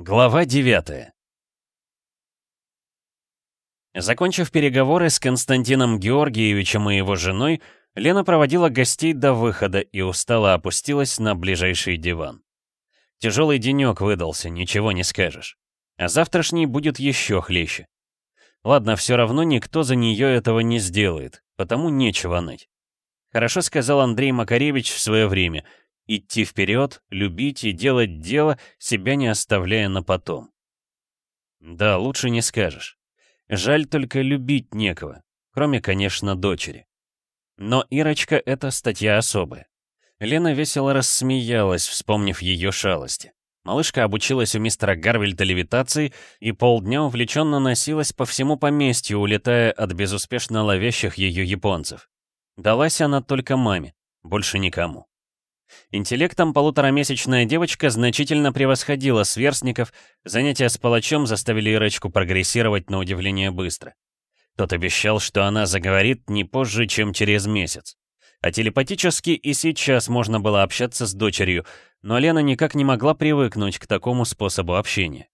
Глава 9 Закончив переговоры с Константином Георгиевичем и его женой, Лена проводила гостей до выхода и устало опустилась на ближайший диван. Тяжелый денек выдался, ничего не скажешь. А завтрашний будет еще хлеще. Ладно, все равно никто за нее этого не сделает, потому нечего ныть. Хорошо сказал Андрей Макаревич в свое время. Идти вперед, любить и делать дело, себя не оставляя на потом. Да, лучше не скажешь. Жаль только любить некого, кроме, конечно, дочери. Но Ирочка — это статья особая. Лена весело рассмеялась, вспомнив ее шалости. Малышка обучилась у мистера Гарвельта левитации и полдня увлеченно носилась по всему поместью, улетая от безуспешно ловящих ее японцев. Далась она только маме, больше никому. Интеллектом полуторамесячная девочка значительно превосходила сверстников, занятия с палачом заставили Ирочку прогрессировать на удивление быстро. Тот обещал, что она заговорит не позже, чем через месяц. А телепатически и сейчас можно было общаться с дочерью, но Лена никак не могла привыкнуть к такому способу общения.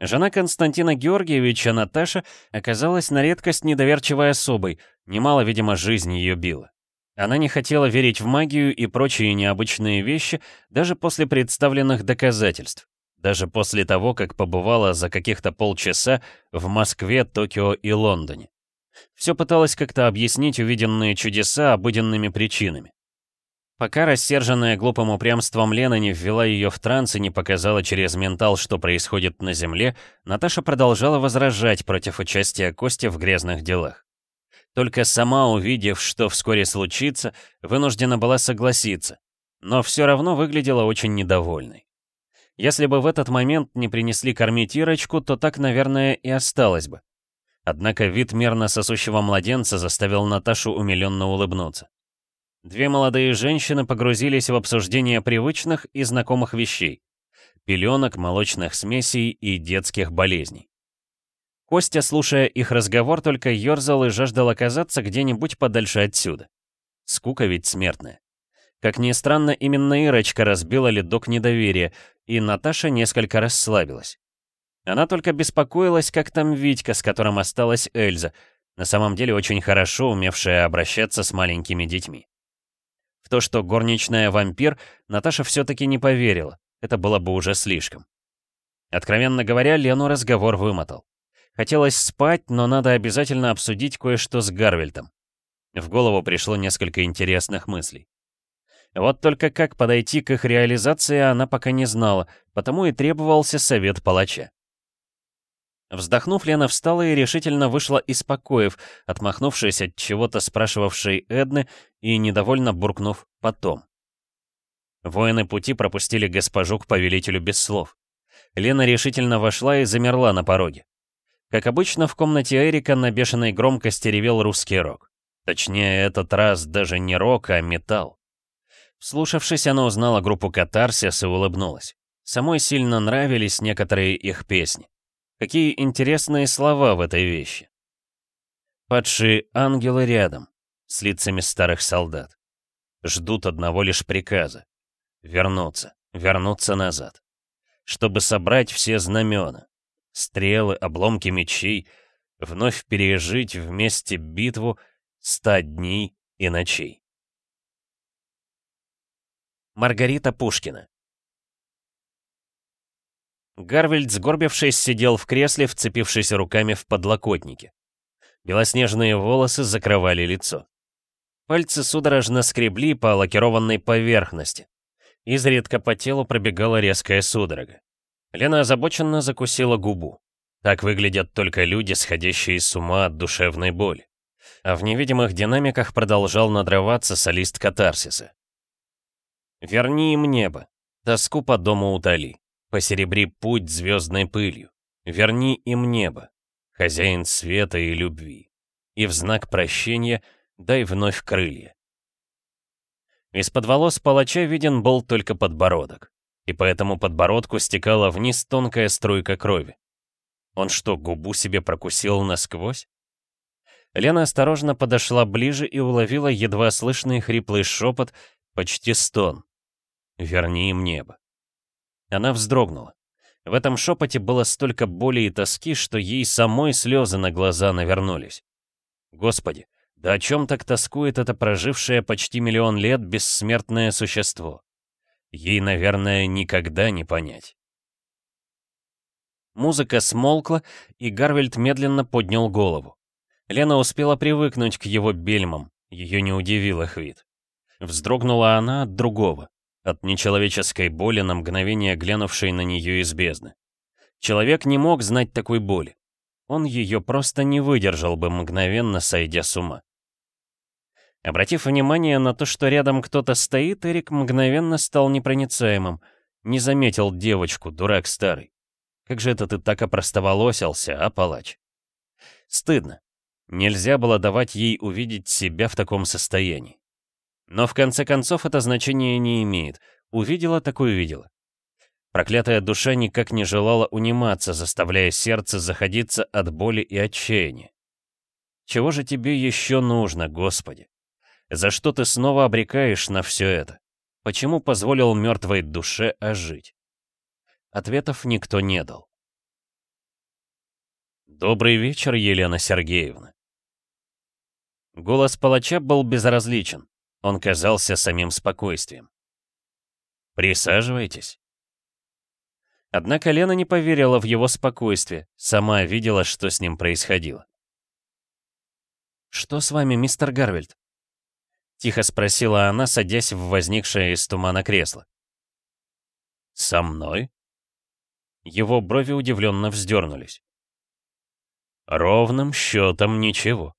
Жена Константина Георгиевича, Наташа, оказалась на редкость недоверчивой особой, немало, видимо, жизни ее била. Она не хотела верить в магию и прочие необычные вещи даже после представленных доказательств. Даже после того, как побывала за каких-то полчаса в Москве, Токио и Лондоне. Все пыталась как-то объяснить увиденные чудеса обыденными причинами. Пока рассерженная глупым упрямством Лена не ввела ее в транс и не показала через ментал, что происходит на Земле, Наташа продолжала возражать против участия Кости в грязных делах. Только сама, увидев, что вскоре случится, вынуждена была согласиться, но все равно выглядела очень недовольной. Если бы в этот момент не принесли кормить Ирочку, то так, наверное, и осталось бы. Однако вид мерно сосущего младенца заставил Наташу умиленно улыбнуться. Две молодые женщины погрузились в обсуждение привычных и знакомых вещей — пеленок, молочных смесей и детских болезней. Костя, слушая их разговор, только ерзал и жаждал оказаться где-нибудь подальше отсюда. Скука ведь смертная. Как ни странно, именно Ирочка разбила ледок недоверия, и Наташа несколько расслабилась. Она только беспокоилась, как там Витька, с которым осталась Эльза, на самом деле очень хорошо умевшая обращаться с маленькими детьми. В то, что горничная вампир, Наташа все-таки не поверила, это было бы уже слишком. Откровенно говоря, Лену разговор вымотал. Хотелось спать, но надо обязательно обсудить кое-что с Гарвельтом. В голову пришло несколько интересных мыслей. Вот только как подойти к их реализации она пока не знала, потому и требовался совет палача. Вздохнув, Лена встала и решительно вышла из покоев, отмахнувшись от чего-то спрашивавшей Эдны и недовольно буркнув «потом». Воины пути пропустили госпожу к повелителю без слов. Лена решительно вошла и замерла на пороге. Как обычно, в комнате Эрика на бешеной громкости ревел русский рок. Точнее, этот раз даже не рок, а металл. Вслушавшись, она узнала группу «Катарсис» и улыбнулась. Самой сильно нравились некоторые их песни. Какие интересные слова в этой вещи. Падшие ангелы рядом, с лицами старых солдат. Ждут одного лишь приказа. Вернуться, вернуться назад. Чтобы собрать все знамена, стрелы, обломки мечей, вновь пережить вместе битву ста дней и ночей. Маргарита Пушкина Гарвельд, сгорбившись, сидел в кресле, вцепившись руками в подлокотники. Белоснежные волосы закрывали лицо. Пальцы судорожно скребли по лакированной поверхности. Изредка по телу пробегала резкая судорога. Лена озабоченно закусила губу. Так выглядят только люди, сходящие с ума от душевной боли. А в невидимых динамиках продолжал надрываться солист катарсиса. «Верни им небо, тоску по дому утоли, посеребри путь звездной пылью, верни им небо, хозяин света и любви, и в знак прощения дай вновь крылья». Из-под волос палача виден был только подбородок и по этому подбородку стекала вниз тонкая струйка крови. Он что, губу себе прокусил насквозь? Лена осторожно подошла ближе и уловила едва слышный хриплый шепот, почти стон. «Верни им небо». Она вздрогнула. В этом шепоте было столько боли и тоски, что ей самой слезы на глаза навернулись. Господи, да о чем так тоскует это прожившее почти миллион лет бессмертное существо? Ей, наверное, никогда не понять. Музыка смолкла, и Гарвельд медленно поднял голову. Лена успела привыкнуть к его бельмам, ее не удивил их вид. Вздрогнула она от другого, от нечеловеческой боли на мгновение глянувшей на нее из бездны. Человек не мог знать такой боли. Он ее просто не выдержал бы, мгновенно сойдя с ума. Обратив внимание на то, что рядом кто-то стоит, Эрик мгновенно стал непроницаемым. Не заметил девочку, дурак старый. Как же это ты так опростоволосился, а, палач? Стыдно. Нельзя было давать ей увидеть себя в таком состоянии. Но в конце концов это значение не имеет. Увидела, так увидела. Проклятая душа никак не желала униматься, заставляя сердце заходиться от боли и отчаяния. Чего же тебе еще нужно, Господи? За что ты снова обрекаешь на все это? Почему позволил мертвой душе ожить? Ответов никто не дал. «Добрый вечер, Елена Сергеевна». Голос палача был безразличен. Он казался самим спокойствием. «Присаживайтесь». Однако Лена не поверила в его спокойствие, сама видела, что с ним происходило. «Что с вами, мистер Гарвельд?» Тихо спросила она, садясь в возникшее из тумана кресло. «Со мной?» Его брови удивленно вздернулись. «Ровным счетом ничего.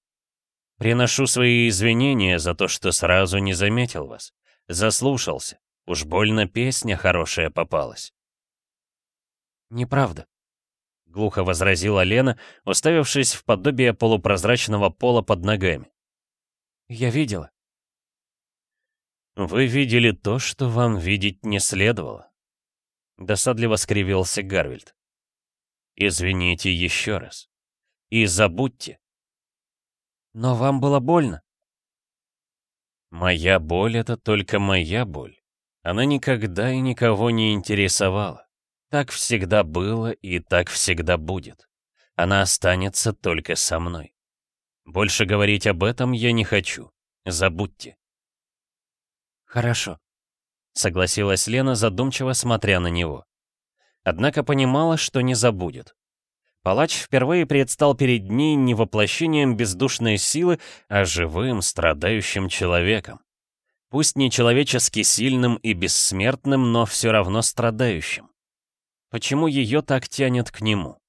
Приношу свои извинения за то, что сразу не заметил вас. Заслушался. Уж больно песня хорошая попалась». «Неправда», — глухо возразила Лена, уставившись в подобие полупрозрачного пола под ногами. «Я видела». «Вы видели то, что вам видеть не следовало», — досадливо скривился Гарвельд. «Извините еще раз. И забудьте». «Но вам было больно?» «Моя боль — это только моя боль. Она никогда и никого не интересовала. Так всегда было и так всегда будет. Она останется только со мной. Больше говорить об этом я не хочу. Забудьте. «Хорошо», — согласилась Лена, задумчиво смотря на него. Однако понимала, что не забудет. Палач впервые предстал перед ней не воплощением бездушной силы, а живым, страдающим человеком. Пусть не человечески сильным и бессмертным, но все равно страдающим. Почему ее так тянет к нему?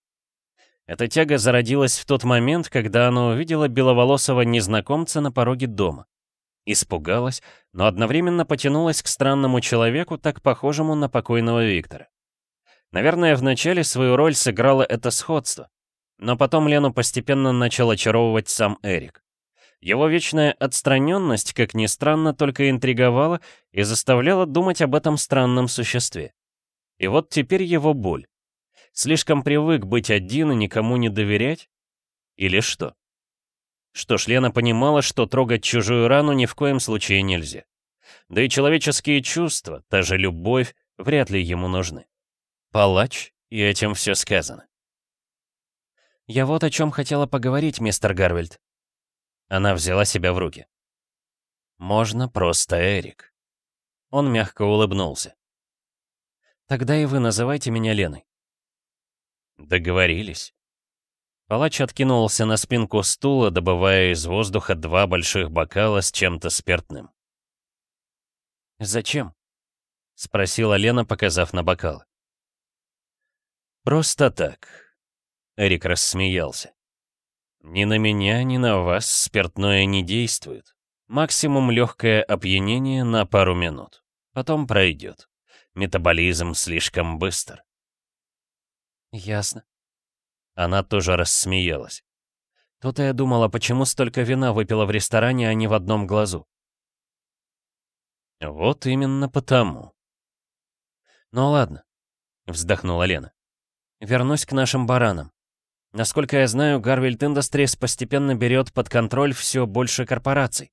Эта тяга зародилась в тот момент, когда она увидела беловолосого незнакомца на пороге дома. Испугалась, но одновременно потянулась к странному человеку, так похожему на покойного Виктора. Наверное, вначале свою роль сыграло это сходство. Но потом Лену постепенно начал очаровывать сам Эрик. Его вечная отстраненность, как ни странно, только интриговала и заставляла думать об этом странном существе. И вот теперь его боль. Слишком привык быть один и никому не доверять? Или что? Что ж, Лена понимала, что трогать чужую рану ни в коем случае нельзя. Да и человеческие чувства, та же любовь, вряд ли ему нужны. Палач, и этим все сказано. «Я вот о чем хотела поговорить, мистер Гарвельд». Она взяла себя в руки. «Можно просто Эрик». Он мягко улыбнулся. «Тогда и вы называйте меня Леной». Договорились. Палач откинулся на спинку стула, добывая из воздуха два больших бокала с чем-то спиртным. «Зачем?» — спросила Лена, показав на бокал. «Просто так», — Эрик рассмеялся. «Ни на меня, ни на вас спиртное не действует. Максимум легкое опьянение на пару минут. Потом пройдет. Метаболизм слишком быстр». «Ясно», она тоже рассмеялась. То-то я думала, почему столько вина выпила в ресторане, а не в одном глазу. Вот именно потому. Ну ладно, вздохнула Лена. Вернусь к нашим баранам. Насколько я знаю, Гарвельд Industries постепенно берет под контроль все больше корпораций.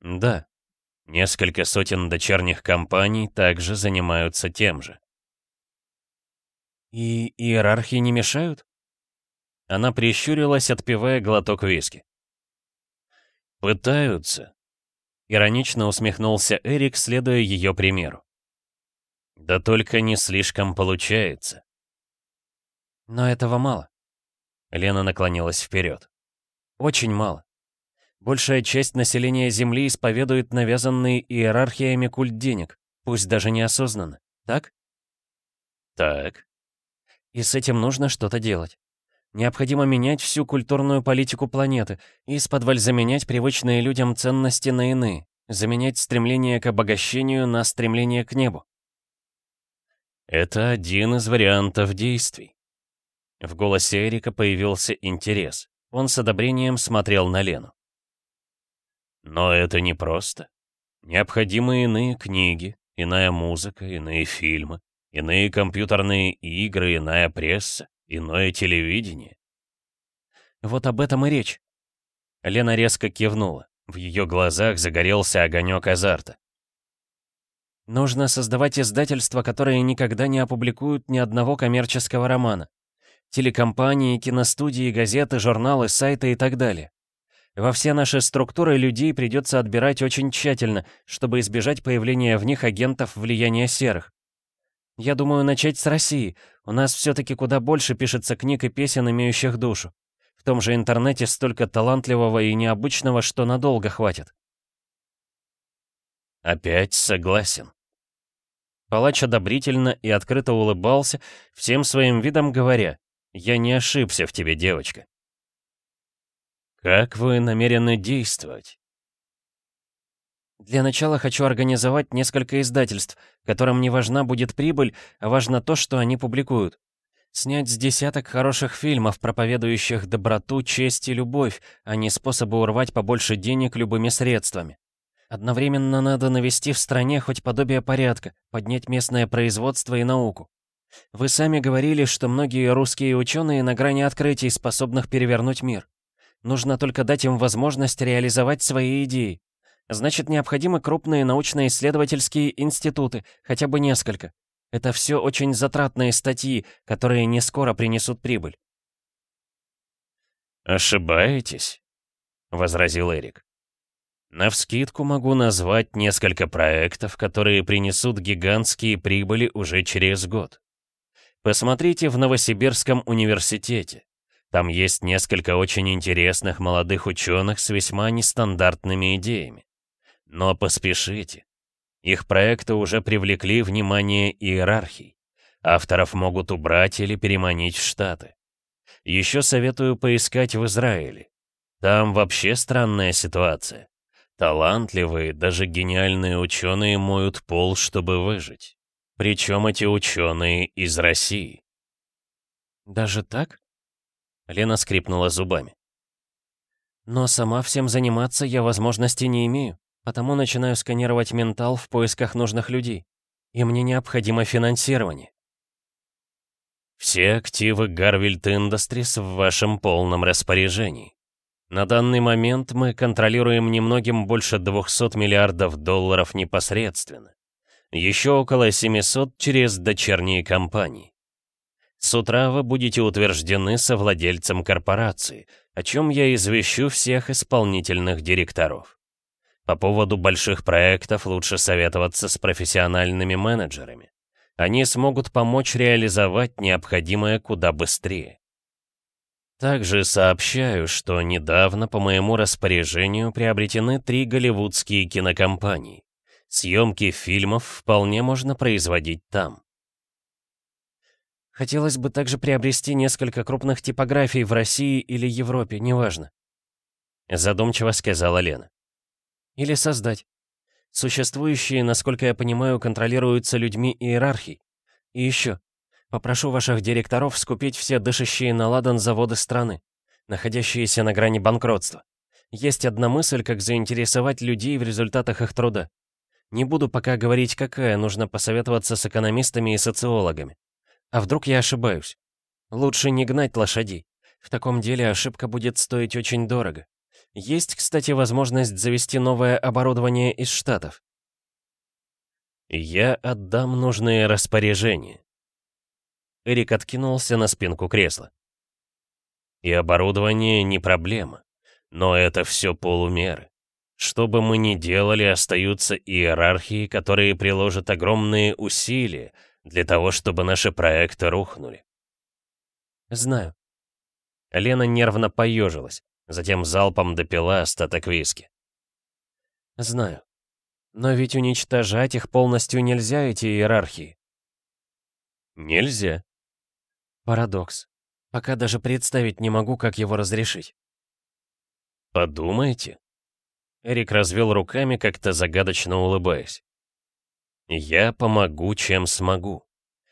Да, несколько сотен дочерних компаний также занимаются тем же. И иерархии не мешают? Она прищурилась, отпивая глоток виски. «Пытаются», — иронично усмехнулся Эрик, следуя ее примеру. «Да только не слишком получается». «Но этого мало». Лена наклонилась вперед. «Очень мало. Большая часть населения Земли исповедует навязанный иерархиями культ денег, пусть даже неосознанно, так?» «Так». «И с этим нужно что-то делать. Необходимо менять всю культурную политику планеты и с подваль заменять привычные людям ценности на иные, заменять стремление к обогащению на стремление к небу. Это один из вариантов действий. В голосе Эрика появился интерес. Он с одобрением смотрел на Лену. Но это не просто. Необходимы иные книги, иная музыка, иные фильмы, иные компьютерные игры, иная пресса. Иное телевидение. Вот об этом и речь. Лена резко кивнула. В ее глазах загорелся огонек азарта. Нужно создавать издательства, которые никогда не опубликуют ни одного коммерческого романа. Телекомпании, киностудии, газеты, журналы, сайты и так далее. Во все наши структуры людей придется отбирать очень тщательно, чтобы избежать появления в них агентов влияния серых. Я думаю начать с России. У нас все-таки куда больше пишется книг и песен, имеющих душу. В том же интернете столько талантливого и необычного, что надолго хватит. Опять согласен. Палач одобрительно и открыто улыбался, всем своим видом говоря, «Я не ошибся в тебе, девочка». «Как вы намерены действовать?» Для начала хочу организовать несколько издательств, которым не важна будет прибыль, а важно то, что они публикуют. Снять с десяток хороших фильмов, проповедующих доброту, честь и любовь, а не способы урвать побольше денег любыми средствами. Одновременно надо навести в стране хоть подобие порядка, поднять местное производство и науку. Вы сами говорили, что многие русские ученые на грани открытий, способных перевернуть мир. Нужно только дать им возможность реализовать свои идеи. Значит, необходимы крупные научно-исследовательские институты, хотя бы несколько. Это все очень затратные статьи, которые не скоро принесут прибыль. «Ошибаетесь», — возразил Эрик. «Навскидку могу назвать несколько проектов, которые принесут гигантские прибыли уже через год. Посмотрите в Новосибирском университете. Там есть несколько очень интересных молодых ученых с весьма нестандартными идеями. Но поспешите. Их проекты уже привлекли внимание иерархий. Авторов могут убрать или переманить в Штаты. Еще советую поискать в Израиле. Там вообще странная ситуация. Талантливые, даже гениальные ученые моют пол, чтобы выжить. Причем эти ученые из России. «Даже так?» Лена скрипнула зубами. «Но сама всем заниматься я возможности не имею. Потому начинаю сканировать ментал в поисках нужных людей. И мне необходимо финансирование. Все активы Garvelt Industries в вашем полном распоряжении. На данный момент мы контролируем немногим больше 200 миллиардов долларов непосредственно. Еще около 700 через дочерние компании. С утра вы будете утверждены совладельцем корпорации, о чем я извещу всех исполнительных директоров. По поводу больших проектов лучше советоваться с профессиональными менеджерами. Они смогут помочь реализовать необходимое куда быстрее. Также сообщаю, что недавно по моему распоряжению приобретены три голливудские кинокомпании. Съемки фильмов вполне можно производить там. Хотелось бы также приобрести несколько крупных типографий в России или Европе, неважно. Задумчиво сказала Лена. Или создать. Существующие, насколько я понимаю, контролируются людьми иерархий. И еще. Попрошу ваших директоров скупить все дышащие на ладан заводы страны, находящиеся на грани банкротства. Есть одна мысль, как заинтересовать людей в результатах их труда. Не буду пока говорить, какая, нужно посоветоваться с экономистами и социологами. А вдруг я ошибаюсь? Лучше не гнать лошадей. В таком деле ошибка будет стоить очень дорого. Есть, кстати, возможность завести новое оборудование из Штатов. Я отдам нужные распоряжения. Эрик откинулся на спинку кресла. И оборудование не проблема. Но это все полумеры. Что бы мы ни делали, остаются иерархии, которые приложат огромные усилия для того, чтобы наши проекты рухнули. Знаю. Лена нервно поежилась, затем залпом допила остаток виски. Знаю. Но ведь уничтожать их полностью нельзя, эти иерархии. Нельзя. Парадокс. Пока даже представить не могу, как его разрешить. Подумайте. Эрик развел руками, как-то загадочно улыбаясь. «Я помогу, чем смогу.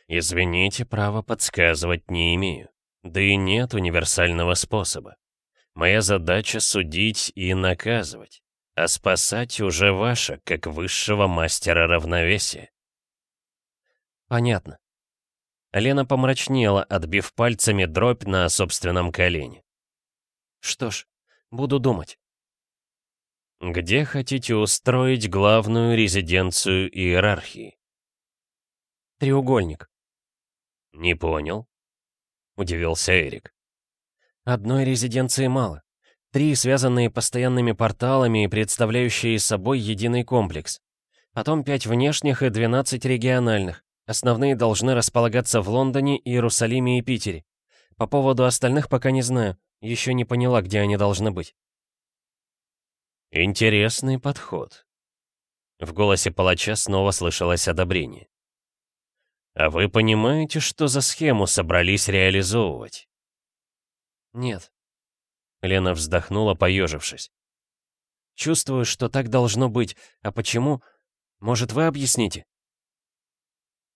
Извините, право подсказывать не имею. Да и нет универсального способа. Моя задача — судить и наказывать, а спасать уже ваша, как высшего мастера равновесия». «Понятно». Лена помрачнела, отбив пальцами дробь на собственном колене. «Что ж, буду думать». Где хотите устроить главную резиденцию иерархии? Треугольник. Не понял. Удивился Эрик. Одной резиденции мало. Три, связанные постоянными порталами и представляющие собой единый комплекс. Потом пять внешних и 12 региональных. Основные должны располагаться в Лондоне, Иерусалиме и Питере. По поводу остальных пока не знаю. Еще не поняла, где они должны быть. Интересный подход. В голосе палача снова слышалось одобрение. А вы понимаете, что за схему собрались реализовывать? Нет. Лена вздохнула, поежившись. Чувствую, что так должно быть. А почему? Может, вы объясните?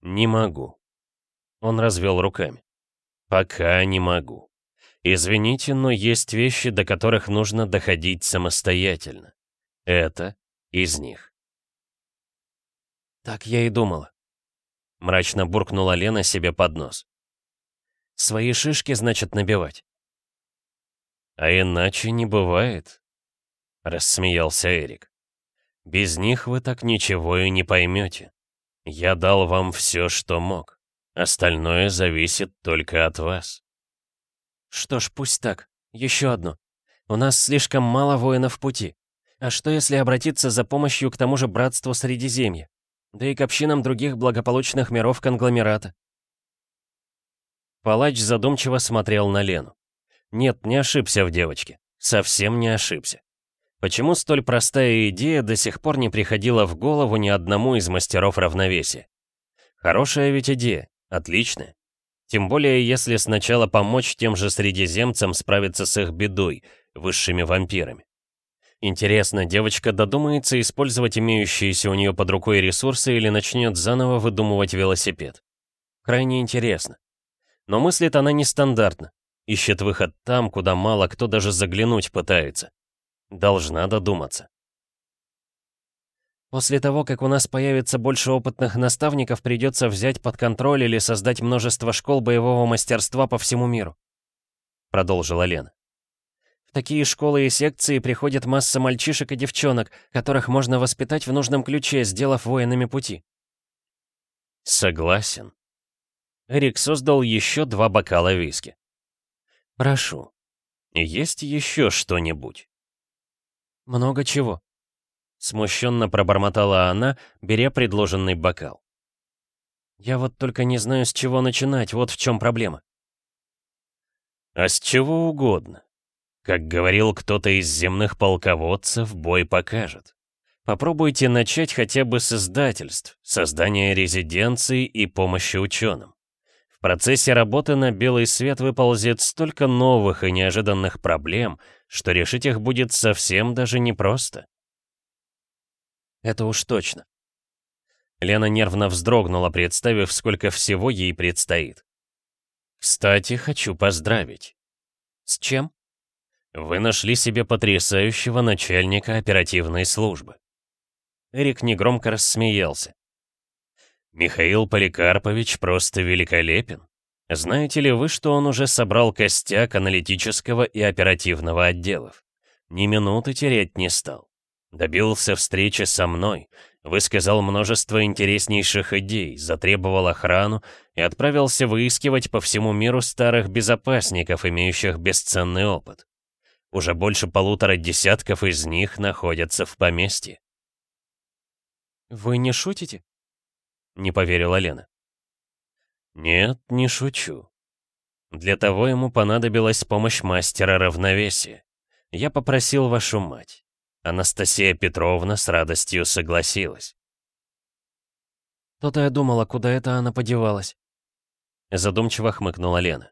Не могу. Он развел руками. Пока не могу. Извините, но есть вещи, до которых нужно доходить самостоятельно. Это из них. Так я и думала. Мрачно буркнула Лена себе под нос. Свои шишки, значит, набивать. А иначе не бывает, рассмеялся Эрик. Без них вы так ничего и не поймете. Я дал вам все, что мог. Остальное зависит только от вас. Что ж, пусть так. Еще одно. У нас слишком мало воинов пути. А что если обратиться за помощью к тому же братству Средиземья? Да и к общинам других благополучных миров конгломерата. Палач задумчиво смотрел на Лену. Нет, не ошибся в девочке. Совсем не ошибся. Почему столь простая идея до сих пор не приходила в голову ни одному из мастеров равновесия? Хорошая ведь идея, отличная. Тем более, если сначала помочь тем же средиземцам справиться с их бедой, высшими вампирами. Интересно, девочка додумается использовать имеющиеся у нее под рукой ресурсы или начнет заново выдумывать велосипед? Крайне интересно. Но мыслит она нестандартно. Ищет выход там, куда мало кто даже заглянуть пытается. Должна додуматься. После того, как у нас появится больше опытных наставников, придется взять под контроль или создать множество школ боевого мастерства по всему миру. Продолжила Лена. В такие школы и секции приходит масса мальчишек и девчонок, которых можно воспитать в нужном ключе, сделав воинами пути. Согласен. Эрик создал еще два бокала виски. Прошу. Есть еще что-нибудь? Много чего. Смущенно пробормотала она, беря предложенный бокал. «Я вот только не знаю, с чего начинать, вот в чем проблема». «А с чего угодно. Как говорил кто-то из земных полководцев, бой покажет. Попробуйте начать хотя бы с издательств, создания резиденций и помощи ученым. В процессе работы на белый свет выползет столько новых и неожиданных проблем, что решить их будет совсем даже непросто. Это уж точно. Лена нервно вздрогнула, представив, сколько всего ей предстоит. «Кстати, хочу поздравить». «С чем?» «Вы нашли себе потрясающего начальника оперативной службы». Эрик негромко рассмеялся. «Михаил Поликарпович просто великолепен. Знаете ли вы, что он уже собрал костяк аналитического и оперативного отделов? Ни минуты терять не стал. Добился встречи со мной, Высказал множество интереснейших идей, затребовал охрану и отправился выискивать по всему миру старых безопасников, имеющих бесценный опыт. Уже больше полутора десятков из них находятся в поместье. «Вы не шутите?» — не поверила Лена. «Нет, не шучу. Для того ему понадобилась помощь мастера равновесия. Я попросил вашу мать. Анастасия Петровна с радостью согласилась. «То-то я думала, куда это она подевалась?» Задумчиво хмыкнула Лена.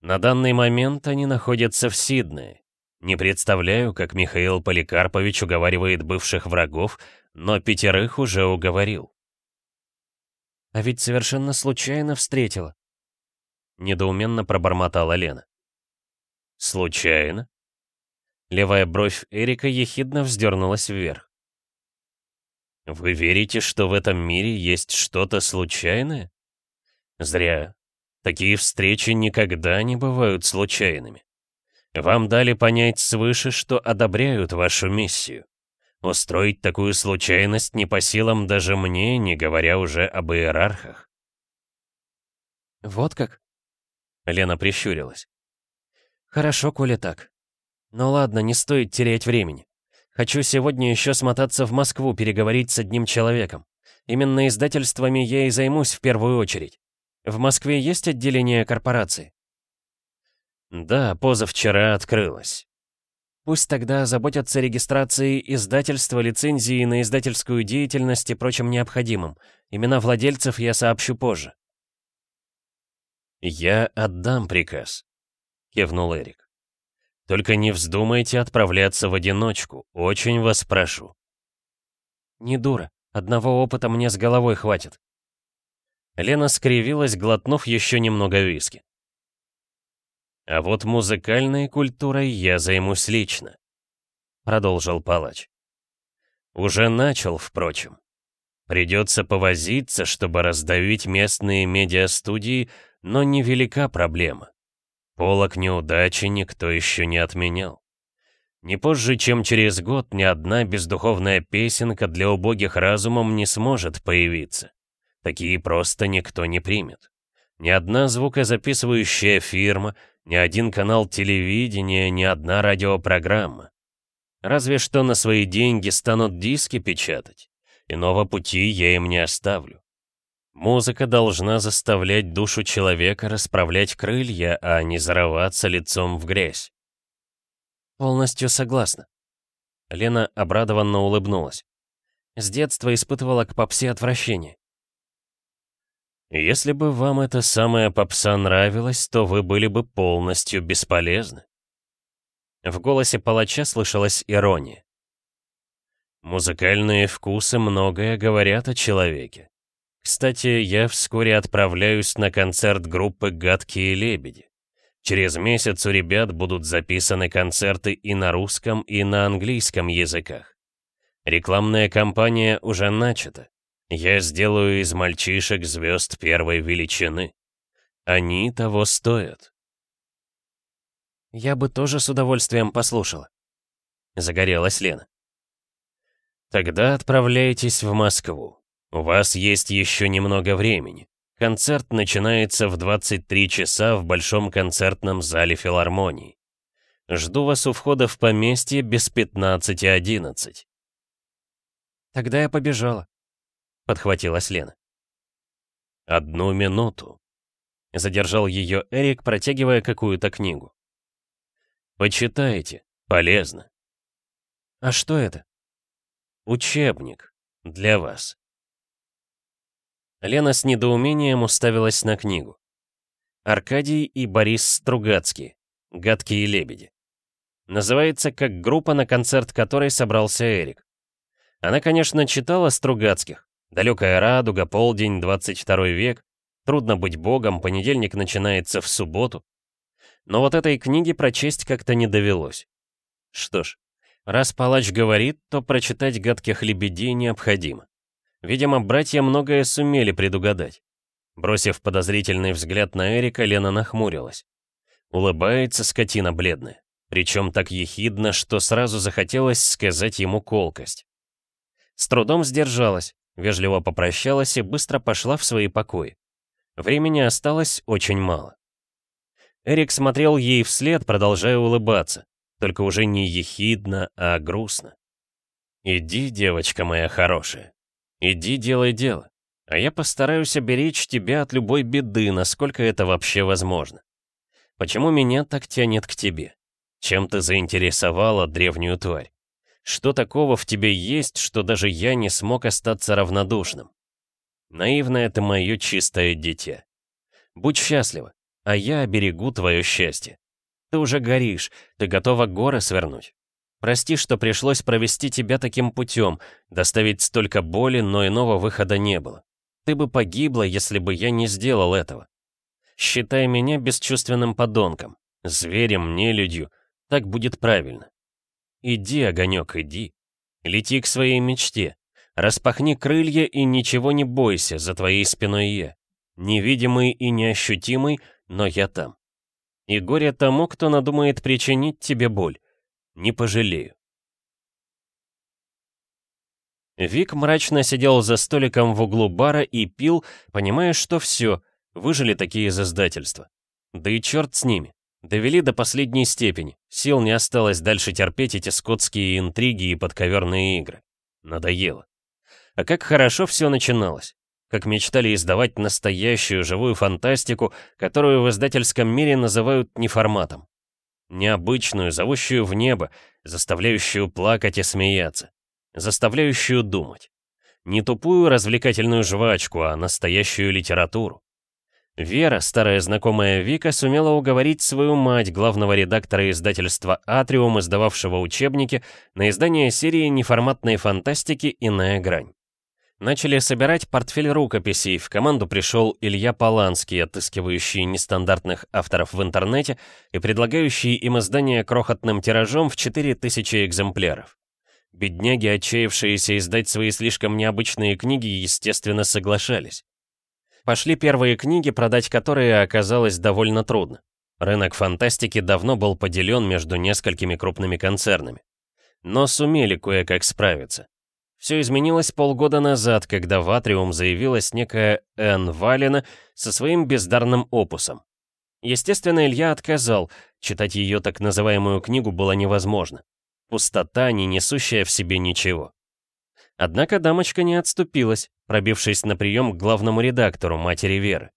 На данный момент они находятся в Сиднее. Не представляю, как Михаил Поликарпович уговаривает бывших врагов, но пятерых уже уговорил. А ведь совершенно случайно встретила. Недоуменно пробормотала Лена. Случайно? Левая бровь Эрика ехидно вздернулась вверх. «Вы верите, что в этом мире есть что-то случайное? Зря. Такие встречи никогда не бывают случайными. Вам дали понять свыше, что одобряют вашу миссию. Устроить такую случайность не по силам даже мне, не говоря уже об иерархах. «Вот как?» Лена прищурилась. «Хорошо, коли так. Ну ладно, не стоит терять времени. Хочу сегодня еще смотаться в Москву, переговорить с одним человеком. Именно издательствами я и займусь в первую очередь. В Москве есть отделение корпорации? Да, позавчера открылось. Пусть тогда заботятся регистрацией издательства, лицензии на издательскую деятельность и прочим необходимым. Имена владельцев я сообщу позже. «Я отдам приказ», — кивнул Эрик. Только не вздумайте отправляться в одиночку, очень вас прошу. Не дура, одного опыта мне с головой хватит. Лена скривилась, глотнув еще немного виски. А вот музыкальной культурой я займусь лично, продолжил палач. Уже начал, впрочем. Придется повозиться, чтобы раздавить местные медиастудии, но невелика проблема. Полок неудачи никто еще не отменял. Не позже, чем через год, ни одна бездуховная песенка для убогих разумом не сможет появиться. Такие просто никто не примет. Ни одна звукозаписывающая фирма, ни один канал телевидения, ни одна радиопрограмма. Разве что на свои деньги станут диски печатать. Иного пути я им не оставлю. Музыка должна заставлять душу человека расправлять крылья, а не зарываться лицом в грязь. Полностью согласна. Лена обрадованно улыбнулась. С детства испытывала к попсе отвращение. Если бы вам эта самая попса нравилась, то вы были бы полностью бесполезны. В голосе палача слышалась ирония. Музыкальные вкусы многое говорят о человеке. Кстати, я вскоре отправляюсь на концерт группы «Гадкие лебеди». Через месяц у ребят будут записаны концерты и на русском, и на английском языках. Рекламная кампания уже начата. Я сделаю из мальчишек звезд первой величины. Они того стоят. Я бы тоже с удовольствием послушала. Загорелась Лена. Тогда отправляйтесь в Москву. У вас есть еще немного времени. Концерт начинается в 23 часа в Большом концертном зале филармонии. Жду вас у входа в поместье без 15.11. Тогда я побежала. Подхватилась Лена. Одну минуту. Задержал ее Эрик, протягивая какую-то книгу. Почитайте, полезно. А что это? Учебник. Для вас. Лена с недоумением уставилась на книгу. Аркадий и Борис Стругацкий. «Гадкие лебеди». Называется как группа, на концерт которой собрался Эрик. Она, конечно, читала Стругацких. «Далекая радуга», «Полдень», «22 век», «Трудно быть богом», «Понедельник начинается в субботу». Но вот этой книги прочесть как-то не довелось. Что ж, раз палач говорит, то прочитать «Гадких лебедей» необходимо. Видимо, братья многое сумели предугадать. Бросив подозрительный взгляд на Эрика, Лена нахмурилась. Улыбается скотина бледная. Причем так ехидно, что сразу захотелось сказать ему колкость. С трудом сдержалась, вежливо попрощалась и быстро пошла в свои покои. Времени осталось очень мало. Эрик смотрел ей вслед, продолжая улыбаться, только уже не ехидно, а грустно. «Иди, девочка моя хорошая, иди делай дело, а я постараюсь оберечь тебя от любой беды, насколько это вообще возможно. Почему меня так тянет к тебе? Чем ты заинтересовала древнюю тварь? Что такого в тебе есть, что даже я не смог остаться равнодушным? Наивное это мое чистое дитя. Будь счастлива, а я оберегу твое счастье. Ты уже горишь, ты готова горы свернуть. Прости, что пришлось провести тебя таким путем, доставить столько боли, но иного выхода не было. Ты бы погибла, если бы я не сделал этого. Считай меня бесчувственным подонком, зверем, нелюдью. Так будет правильно. Иди, огонек, иди. Лети к своей мечте. Распахни крылья и ничего не бойся, за твоей спиной я. Невидимый и неощутимый, но я там. И горе тому, кто надумает причинить тебе боль. Не пожалею. Вик мрачно сидел за столиком в углу бара и пил, понимая, что все, выжили такие из издательства. Да и черт с ними. Довели до последней степени. Сил не осталось дальше терпеть эти скотские интриги и подковерные игры. Надоело. А как хорошо все начиналось. Как мечтали издавать настоящую живую фантастику, которую в издательском мире называют неформатом. Необычную, зовущую в небо, заставляющую плакать и смеяться заставляющую думать. Не тупую развлекательную жвачку, а настоящую литературу. Вера, старая знакомая Вика, сумела уговорить свою мать, главного редактора издательства «Атриум», издававшего учебники, на издание серии неформатной фантастики «Иная грань». Начали собирать портфель рукописей, в команду пришел Илья Поланский, отыскивающий нестандартных авторов в интернете и предлагающий им издание крохотным тиражом в 4000 экземпляров. Бедняги, отчаявшиеся издать свои слишком необычные книги, естественно, соглашались. Пошли первые книги, продать которые оказалось довольно трудно. Рынок фантастики давно был поделен между несколькими крупными концернами. Но сумели кое-как справиться. Все изменилось полгода назад, когда в Атриум заявилась некая Энн Валина со своим бездарным опусом. Естественно, Илья отказал, читать ее так называемую книгу было невозможно. Пустота, не несущая в себе ничего. Однако дамочка не отступилась, пробившись на прием к главному редактору, матери Веры.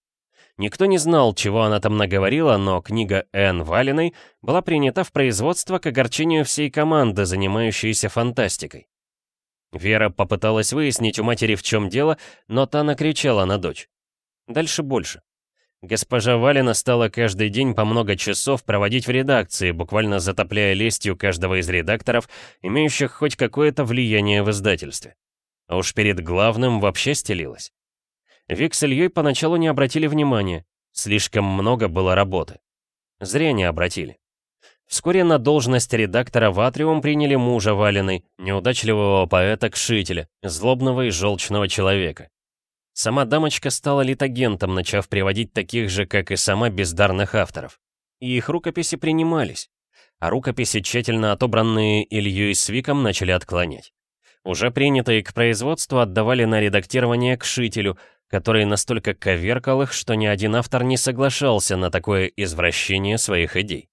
Никто не знал, чего она там наговорила, но книга Энн Валиной была принята в производство к огорчению всей команды, занимающейся фантастикой. Вера попыталась выяснить у матери, в чем дело, но та накричала на дочь. Дальше больше. Госпожа Валина стала каждый день по много часов проводить в редакции, буквально затопляя лестью каждого из редакторов, имеющих хоть какое-то влияние в издательстве. А уж перед главным вообще стелилась. Вик с Ильей поначалу не обратили внимания, слишком много было работы. Зря не обратили. Вскоре на должность редактора в Атриум приняли мужа Валиной, неудачливого поэта-кшителя, злобного и желчного человека. Сама дамочка стала литагентом, начав приводить таких же, как и сама, бездарных авторов. И их рукописи принимались. А рукописи, тщательно отобранные Ильей с Виком, начали отклонять. Уже принятые к производству отдавали на редактирование к шителю, который настолько коверкал их, что ни один автор не соглашался на такое извращение своих идей.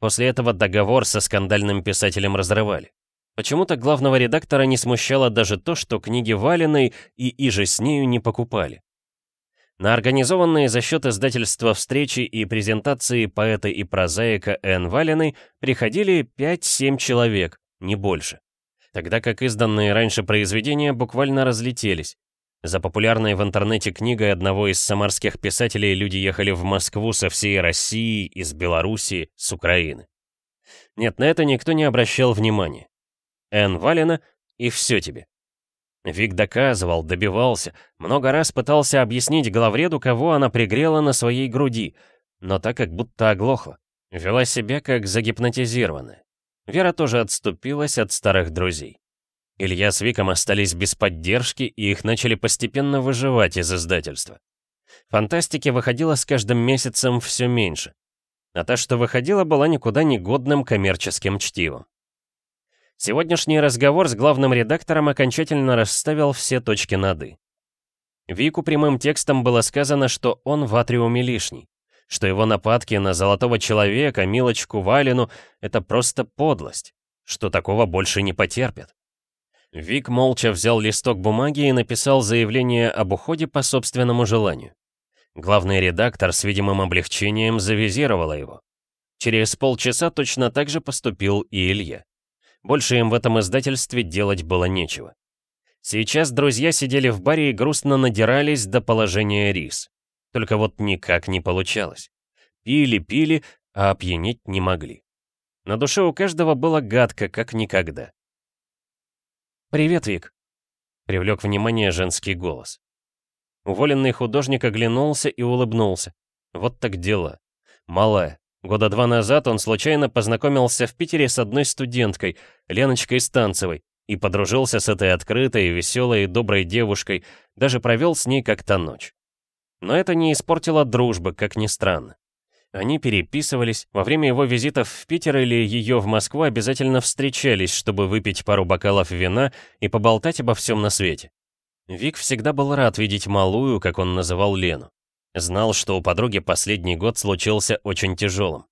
После этого договор со скандальным писателем разрывали. Почему-то главного редактора не смущало даже то, что книги Валиной и иже с нею не покупали. На организованные за счет издательства встречи и презентации поэта и прозаика Н. Валиной приходили 5-7 человек, не больше. Тогда как изданные раньше произведения буквально разлетелись. За популярной в интернете книгой одного из самарских писателей люди ехали в Москву со всей России, из Белоруссии, с Украины. Нет, на это никто не обращал внимания. Н. Валина, и все тебе. Вик доказывал, добивался, много раз пытался объяснить главреду, кого она пригрела на своей груди, но так как будто оглохла, вела себя как загипнотизированная. Вера тоже отступилась от старых друзей. Илья с Виком остались без поддержки, и их начали постепенно выживать из издательства. Фантастики выходило с каждым месяцем все меньше. А та, что выходила, была никуда не годным коммерческим чтивом. Сегодняшний разговор с главным редактором окончательно расставил все точки над «и». Вику прямым текстом было сказано, что он в атриуме лишний, что его нападки на золотого человека, Милочку Валину — это просто подлость, что такого больше не потерпят. Вик молча взял листок бумаги и написал заявление об уходе по собственному желанию. Главный редактор с видимым облегчением завизировала его. Через полчаса точно так же поступил и Илья. Больше им в этом издательстве делать было нечего. Сейчас друзья сидели в баре и грустно надирались до положения рис. Только вот никак не получалось. Пили-пили, а опьянить не могли. На душе у каждого было гадко, как никогда. «Привет, Вик», — привлек внимание женский голос. Уволенный художник оглянулся и улыбнулся. Вот так дела. Малая. Года два назад он случайно познакомился в Питере с одной студенткой, Леночкой Станцевой, и подружился с этой открытой, веселой и доброй девушкой, даже провел с ней как-то ночь. Но это не испортило дружбы, как ни странно. Они переписывались, во время его визитов в Питер или ее в Москву обязательно встречались, чтобы выпить пару бокалов вина и поболтать обо всем на свете. Вик всегда был рад видеть малую, как он называл Лену. Знал, что у подруги последний год случился очень тяжелым.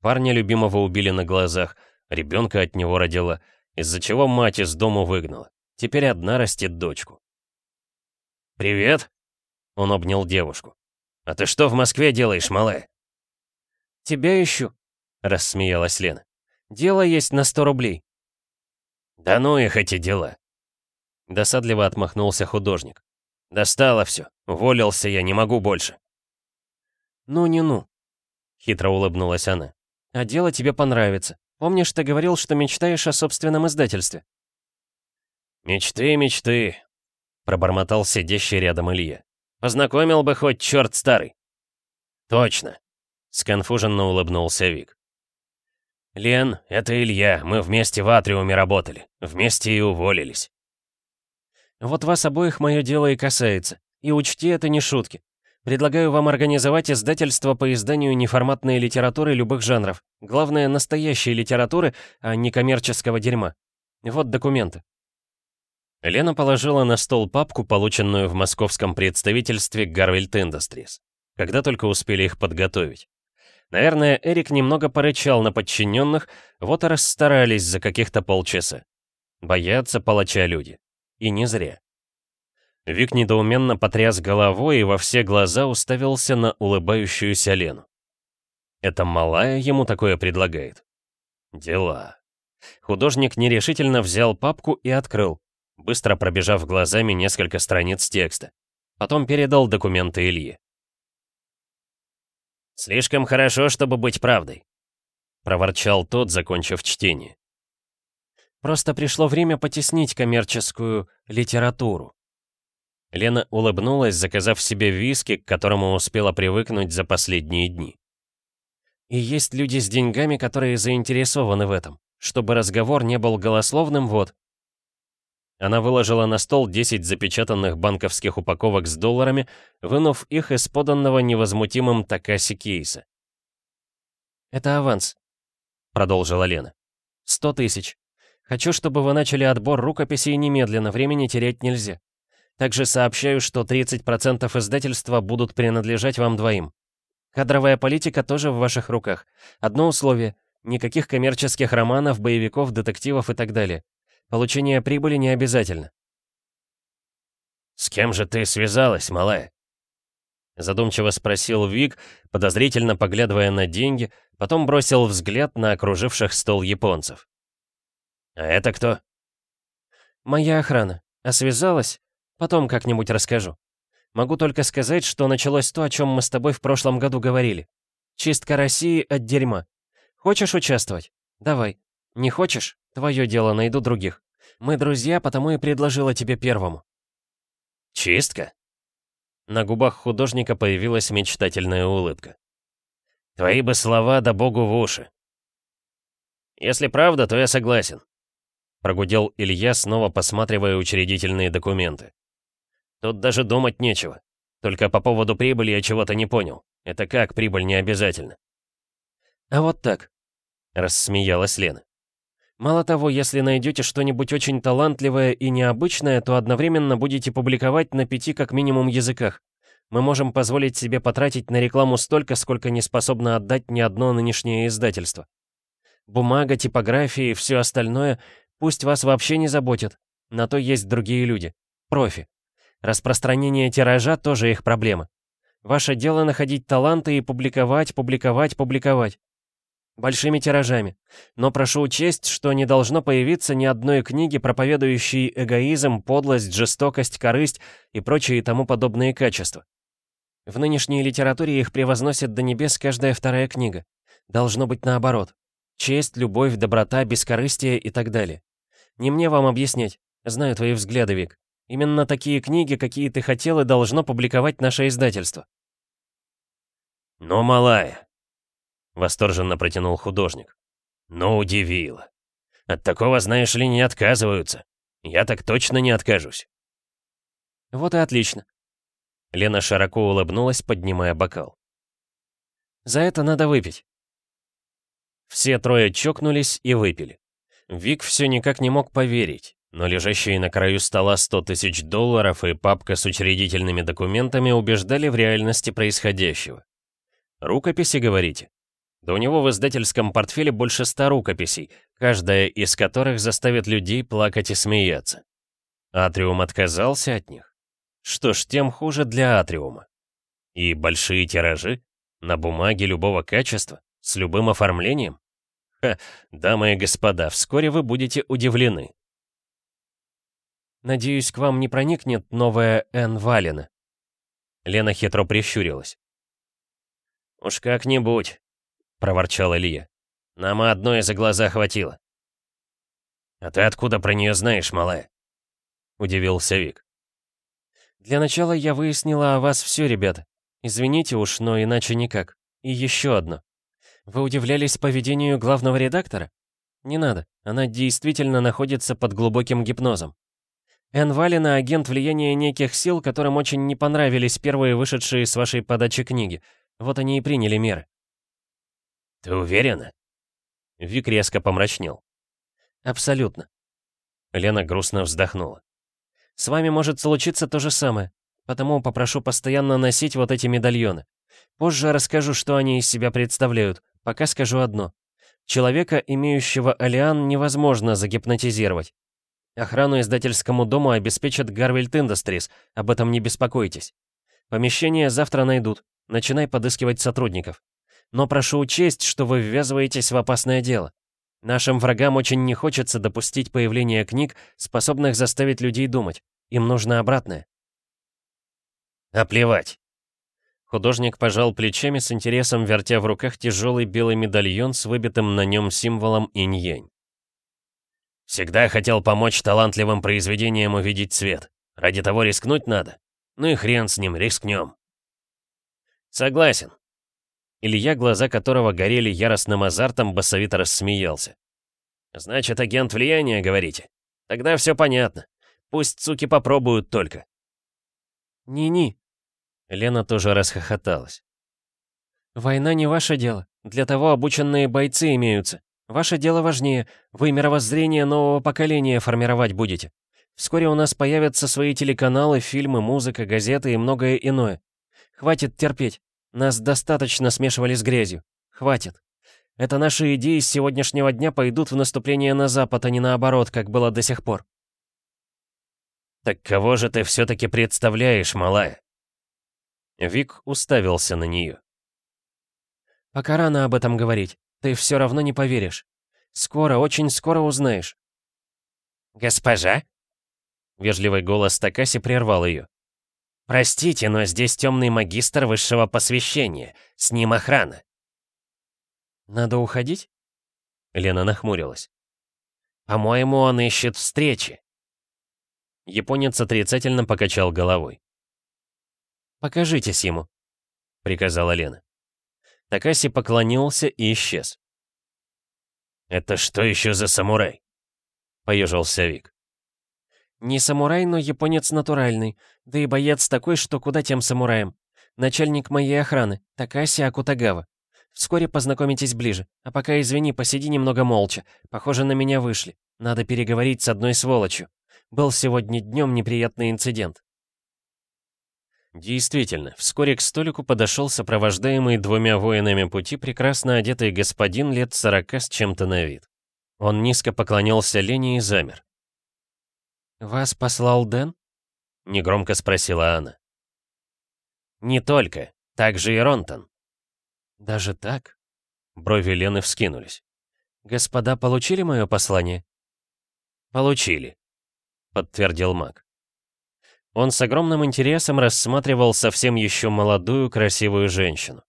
Парня любимого убили на глазах, ребенка от него родила, из-за чего мать из дому выгнала. Теперь одна растет дочку. «Привет!» — он обнял девушку. «А ты что в Москве делаешь, малая?» «Тебя ищу», — рассмеялась Лена. «Дело есть на сто рублей». «Да ну их эти дела!» Досадливо отмахнулся художник. «Достало все. Уволился я, не могу больше». «Ну не ну», — хитро улыбнулась она. «А дело тебе понравится. Помнишь, ты говорил, что мечтаешь о собственном издательстве?» «Мечты, мечты», — пробормотал сидящий рядом Илья. «Познакомил бы хоть черт старый». «Точно», — сконфуженно улыбнулся Вик. «Лен, это Илья, мы вместе в Атриуме работали, вместе и уволились». «Вот вас обоих мое дело и касается, и учти, это не шутки. Предлагаю вам организовать издательство по изданию неформатной литературы любых жанров. Главное, настоящей литературы, а не коммерческого дерьма. Вот документы. Лена положила на стол папку, полученную в московском представительстве Garvelt Industries. Когда только успели их подготовить. Наверное, Эрик немного порычал на подчиненных, вот и расстарались за каких-то полчаса. Боятся палача люди. И не зря. Вик недоуменно потряс головой и во все глаза уставился на улыбающуюся Лену. Это малая ему такое предлагает? Дела. Художник нерешительно взял папку и открыл, быстро пробежав глазами несколько страниц текста. Потом передал документы Илье. «Слишком хорошо, чтобы быть правдой», — проворчал тот, закончив чтение. «Просто пришло время потеснить коммерческую литературу», Лена улыбнулась, заказав себе виски, к которому успела привыкнуть за последние дни. «И есть люди с деньгами, которые заинтересованы в этом. Чтобы разговор не был голословным, вот». Она выложила на стол 10 запечатанных банковских упаковок с долларами, вынув их из поданного невозмутимым Такаси кейса. «Это аванс», — продолжила Лена. «Сто тысяч. Хочу, чтобы вы начали отбор рукописей немедленно, времени терять нельзя. Также сообщаю, что 30% издательства будут принадлежать вам двоим. Кадровая политика тоже в ваших руках. Одно условие — никаких коммерческих романов, боевиков, детективов и так далее. Получение прибыли не обязательно. «С кем же ты связалась, малая?» Задумчиво спросил Вик, подозрительно поглядывая на деньги, потом бросил взгляд на окруживших стол японцев. «А это кто?» «Моя охрана. А связалась? Потом как-нибудь расскажу. Могу только сказать, что началось то, о чем мы с тобой в прошлом году говорили. Чистка России от дерьма. Хочешь участвовать? Давай. Не хочешь? Твое дело, найду других. Мы друзья, потому и предложила тебе первому. Чистка? На губах художника появилась мечтательная улыбка. Твои бы слова да богу в уши. Если правда, то я согласен. Прогудел Илья, снова посматривая учредительные документы. Тут даже думать нечего. Только по поводу прибыли я чего-то не понял. Это как прибыль не обязательно? А вот так. Рассмеялась Лена. Мало того, если найдете что-нибудь очень талантливое и необычное, то одновременно будете публиковать на пяти как минимум языках. Мы можем позволить себе потратить на рекламу столько, сколько не способно отдать ни одно нынешнее издательство. Бумага, типография и все остальное пусть вас вообще не заботит. На то есть другие люди. Профи. Распространение тиража тоже их проблема. Ваше дело находить таланты и публиковать, публиковать, публиковать. Большими тиражами. Но прошу учесть, что не должно появиться ни одной книги, проповедующей эгоизм, подлость, жестокость, корысть и прочие тому подобные качества. В нынешней литературе их превозносит до небес каждая вторая книга. Должно быть наоборот. Честь, любовь, доброта, бескорыстие и так далее. Не мне вам объяснять. Знаю твои взгляды, Вик. Именно такие книги, какие ты хотел, и должно публиковать наше издательство. «Ну, малая!» — восторженно протянул художник. «Ну, удивило. От такого, знаешь ли, не отказываются. Я так точно не откажусь». «Вот и отлично. Лена широко улыбнулась, поднимая бокал. «За это надо выпить». Все трое чокнулись и выпили. Вик все никак не мог поверить, но лежащие на краю стола 100 тысяч долларов и папка с учредительными документами убеждали в реальности происходящего. «Рукописи, говорите?» Да у него в издательском портфеле больше ста рукописей, каждая из которых заставит людей плакать и смеяться. Атриум отказался от них? Что ж, тем хуже для Атриума. И большие тиражи? На бумаге любого качества? С любым оформлением? Ха, дамы и господа, вскоре вы будете удивлены. Надеюсь, к вам не проникнет новая Энн Валина. Лена хитро прищурилась. «Уж как-нибудь», — проворчал Илья. «Нам одной за глаза хватило». «А ты откуда про нее знаешь, малая?» — удивился Вик. Для начала я выяснила о вас все, ребята. Извините уж, но иначе никак. И еще одно. Вы удивлялись поведению главного редактора? Не надо, она действительно находится под глубоким гипнозом. Энн Валина — агент влияния неких сил, которым очень не понравились первые вышедшие с вашей подачи книги. Вот они и приняли меры. «Ты уверена?» Вик резко помрачнел. «Абсолютно». Лена грустно вздохнула. С вами может случиться то же самое, потому попрошу постоянно носить вот эти медальоны. Позже расскажу, что они из себя представляют, пока скажу одно. Человека, имеющего Алиан, невозможно загипнотизировать. Охрану издательскому дому обеспечит Гарвельд Industries, об этом не беспокойтесь. Помещение завтра найдут, начинай подыскивать сотрудников. Но прошу учесть, что вы ввязываетесь в опасное дело. Нашим врагам очень не хочется допустить появления книг, способных заставить людей думать. Им нужно обратное. А плевать. Художник пожал плечами с интересом, вертя в руках тяжелый белый медальон с выбитым на нем символом инь-янь. Всегда хотел помочь талантливым произведениям увидеть свет. Ради того рискнуть надо. Ну и хрен с ним, рискнем. Согласен. Илья, глаза которого горели яростным азартом, басовито рассмеялся. «Значит, агент влияния, говорите? Тогда все понятно. Пусть суки попробуют только». «Ни-ни». Лена тоже расхохоталась. «Война не ваше дело. Для того обученные бойцы имеются. Ваше дело важнее. Вы мировоззрение нового поколения формировать будете. Вскоре у нас появятся свои телеканалы, фильмы, музыка, газеты и многое иное. Хватит терпеть. Нас достаточно смешивали с грязью. Хватит. Это наши идеи с сегодняшнего дня пойдут в наступление на Запад, а не наоборот, как было до сих пор. «Так кого же ты все-таки представляешь, малая?» Вик уставился на нее. «Пока рано об этом говорить. Ты все равно не поверишь. Скоро, очень скоро узнаешь». «Госпожа?» Вежливый голос Такаси прервал ее. «Простите, но здесь темный магистр высшего посвящения. С ним охрана». «Надо уходить?» Лена нахмурилась. «По-моему, он ищет встречи». Японец отрицательно покачал головой. «Покажитесь ему», — приказала Лена. Такаси поклонился и исчез. «Это что еще за самурай?» — поежился Вик. Не самурай, но японец натуральный. Да и боец такой, что куда тем самураем. Начальник моей охраны, Такаси Акутагава. Вскоре познакомитесь ближе. А пока, извини, посиди немного молча. Похоже, на меня вышли. Надо переговорить с одной сволочью. Был сегодня днем неприятный инцидент. Действительно, вскоре к столику подошел сопровождаемый двумя воинами пути прекрасно одетый господин лет сорока с чем-то на вид. Он низко поклонился Лене и замер. «Вас послал Дэн?» — негромко спросила она. «Не только, также и Ронтон». «Даже так?» Брови Лены вскинулись. «Господа получили мое послание?» «Получили», — подтвердил маг. Он с огромным интересом рассматривал совсем еще молодую, красивую женщину.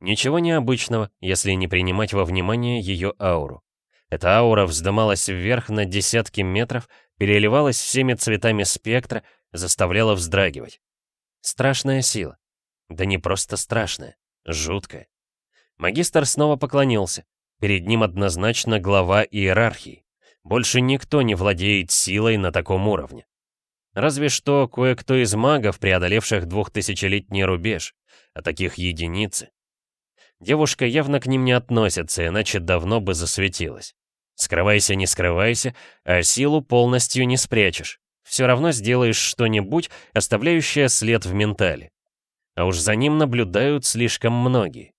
Ничего необычного, если не принимать во внимание ее ауру. Эта аура вздымалась вверх на десятки метров, переливалась всеми цветами спектра, заставляла вздрагивать. Страшная сила. Да не просто страшная, жуткая. Магистр снова поклонился. Перед ним однозначно глава иерархии. Больше никто не владеет силой на таком уровне. Разве что кое-кто из магов, преодолевших двухтысячелетний рубеж, а таких единицы. Девушка явно к ним не относится, иначе давно бы засветилась. Скрывайся, не скрывайся, а силу полностью не спрячешь. Все равно сделаешь что-нибудь, оставляющее след в ментале. А уж за ним наблюдают слишком многие.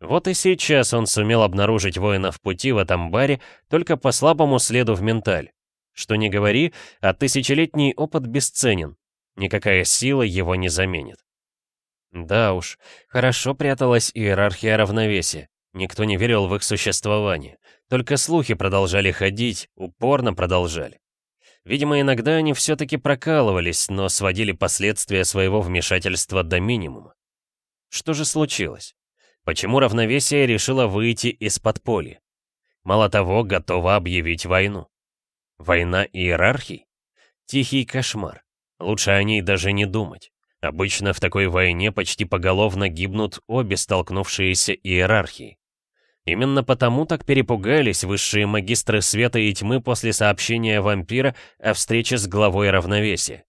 Вот и сейчас он сумел обнаружить воина в пути в этом баре только по слабому следу в менталь. Что не говори, а тысячелетний опыт бесценен. Никакая сила его не заменит. Да уж, хорошо пряталась иерархия равновесия. Никто не верил в их существование. Только слухи продолжали ходить, упорно продолжали. Видимо, иногда они все-таки прокалывались, но сводили последствия своего вмешательства до минимума. Что же случилось? Почему равновесие решило выйти из подполья? Мало того, готово объявить войну. Война иерархий? Тихий кошмар. Лучше о ней даже не думать. Обычно в такой войне почти поголовно гибнут обе столкнувшиеся иерархии. Именно потому так перепугались высшие магистры света и тьмы после сообщения вампира о встрече с главой равновесия.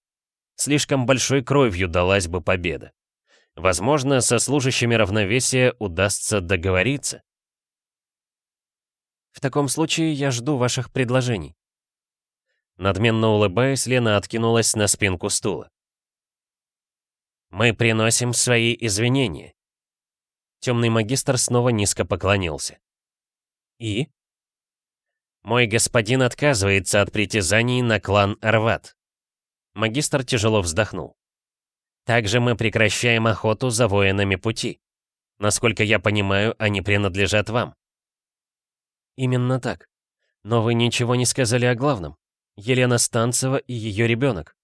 Слишком большой кровью далась бы победа. Возможно, со служащими равновесия удастся договориться. В таком случае я жду ваших предложений. Надменно улыбаясь, Лена откинулась на спинку стула. «Мы приносим свои извинения». Темный магистр снова низко поклонился. «И?» «Мой господин отказывается от притязаний на клан Арват». Магистр тяжело вздохнул. «Также мы прекращаем охоту за воинами пути. Насколько я понимаю, они принадлежат вам». «Именно так. Но вы ничего не сказали о главном. Елена Станцева и ее ребенок.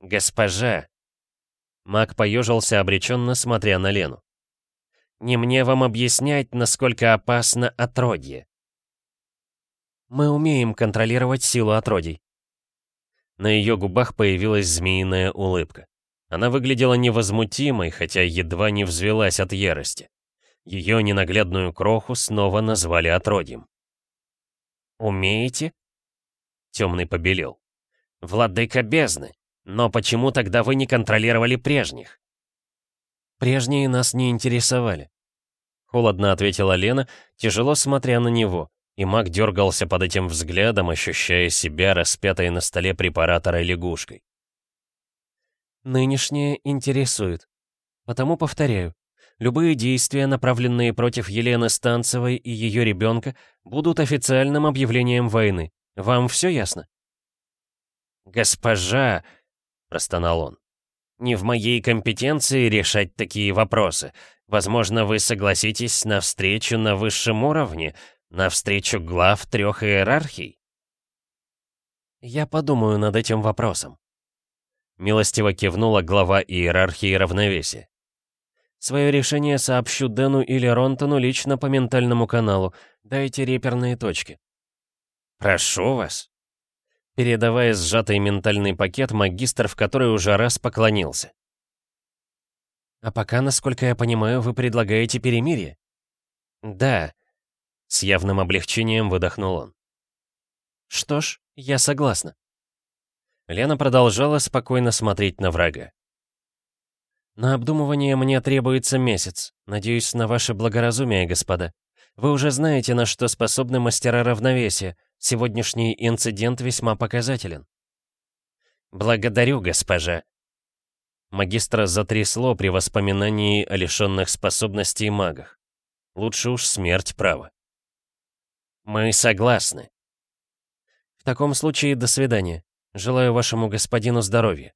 «Госпожа!» Маг поежился обреченно, смотря на Лену. «Не мне вам объяснять, насколько опасно отродье». «Мы умеем контролировать силу отродий». На ее губах появилась змеиная улыбка. Она выглядела невозмутимой, хотя едва не взвелась от ярости. Ее ненаглядную кроху снова назвали отродьем. «Умеете?» Темный побелел. «Владыка бездны! Но почему тогда вы не контролировали прежних?» «Прежние нас не интересовали», — холодно ответила Лена, тяжело смотря на него, и маг дергался под этим взглядом, ощущая себя распятой на столе препаратора лягушкой. «Нынешнее интересует. Потому повторяю, любые действия, направленные против Елены Станцевой и ее ребенка, будут официальным объявлением войны. Вам все ясно?» «Госпожа», — простонал он, — «не в моей компетенции решать такие вопросы. Возможно, вы согласитесь на встречу на высшем уровне, на встречу глав трех иерархий?» «Я подумаю над этим вопросом», — милостиво кивнула глава иерархии равновесия. «Свое решение сообщу Дэну или Ронтону лично по ментальному каналу. Дайте реперные точки». «Прошу вас». Передавая сжатый ментальный пакет, магистр в который уже раз поклонился. «А пока, насколько я понимаю, вы предлагаете перемирие?» «Да», — с явным облегчением выдохнул он. «Что ж, я согласна». Лена продолжала спокойно смотреть на врага. На обдумывание мне требуется месяц. Надеюсь на ваше благоразумие, господа. Вы уже знаете, на что способны мастера равновесия. Сегодняшний инцидент весьма показателен. Благодарю, госпожа. Магистра затрясло при воспоминании о лишенных способностей магах. Лучше уж смерть права. Мы согласны. В таком случае до свидания. Желаю вашему господину здоровья.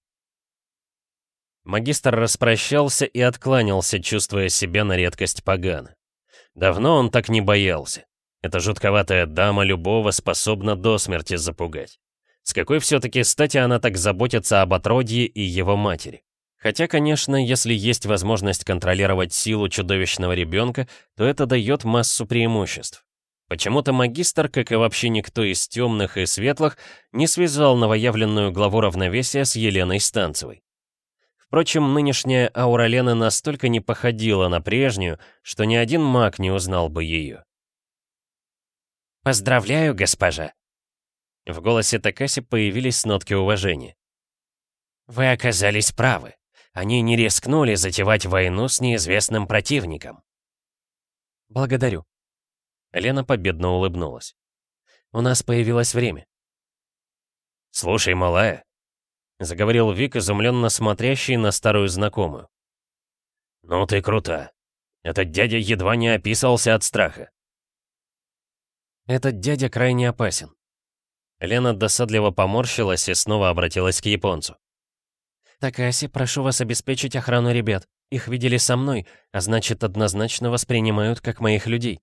Магистр распрощался и откланялся, чувствуя себя на редкость погано. Давно он так не боялся. Эта жутковатая дама любого способна до смерти запугать. С какой все-таки стати она так заботится об отродье и его матери? Хотя, конечно, если есть возможность контролировать силу чудовищного ребенка, то это дает массу преимуществ. Почему-то магистр, как и вообще никто из темных и светлых, не связал новоявленную главу равновесия с Еленой Станцевой. Впрочем, нынешняя аура Лены настолько не походила на прежнюю, что ни один маг не узнал бы ее. «Поздравляю, госпожа!» В голосе Такаси появились нотки уважения. «Вы оказались правы. Они не рискнули затевать войну с неизвестным противником». «Благодарю». Лена победно улыбнулась. «У нас появилось время». «Слушай, малая, Заговорил Вик, изумленно смотрящий на старую знакомую. «Ну ты крута. Этот дядя едва не описался от страха». «Этот дядя крайне опасен». Лена досадливо поморщилась и снова обратилась к японцу. «Такаси, прошу вас обеспечить охрану ребят. Их видели со мной, а значит, однозначно воспринимают как моих людей».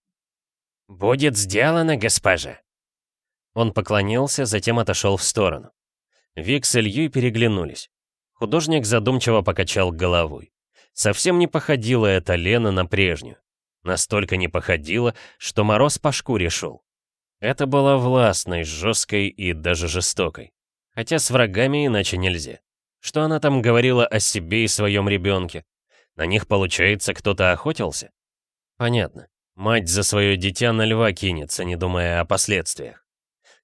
«Будет сделано, госпожа!» Он поклонился, затем отошел в сторону. Вик с Ильей переглянулись. Художник задумчиво покачал головой. Совсем не походила эта Лена на прежнюю. Настолько не походила, что мороз по шкуре шел. Это была властной, жесткой и даже жестокой. Хотя с врагами иначе нельзя. Что она там говорила о себе и своем ребенке? На них, получается, кто-то охотился? Понятно. Мать за свое дитя на льва кинется, не думая о последствиях.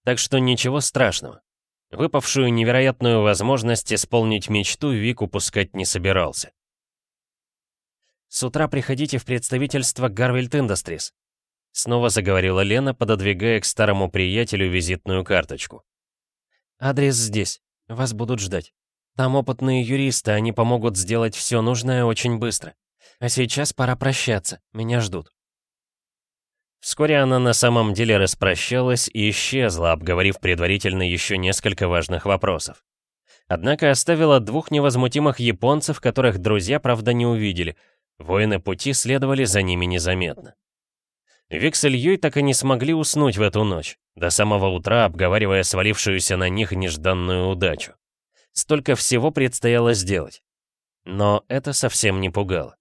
Так что ничего страшного. Выпавшую невероятную возможность исполнить мечту Вик упускать не собирался. «С утра приходите в представительство Гарвельд Industries», снова заговорила Лена, пододвигая к старому приятелю визитную карточку. «Адрес здесь. Вас будут ждать. Там опытные юристы, они помогут сделать все нужное очень быстро. А сейчас пора прощаться, меня ждут». Вскоре она на самом деле распрощалась и исчезла, обговорив предварительно еще несколько важных вопросов. Однако оставила двух невозмутимых японцев, которых друзья, правда, не увидели. Воины пути следовали за ними незаметно. Вик с Ильей так и не смогли уснуть в эту ночь, до самого утра обговаривая свалившуюся на них нежданную удачу. Столько всего предстояло сделать. Но это совсем не пугало.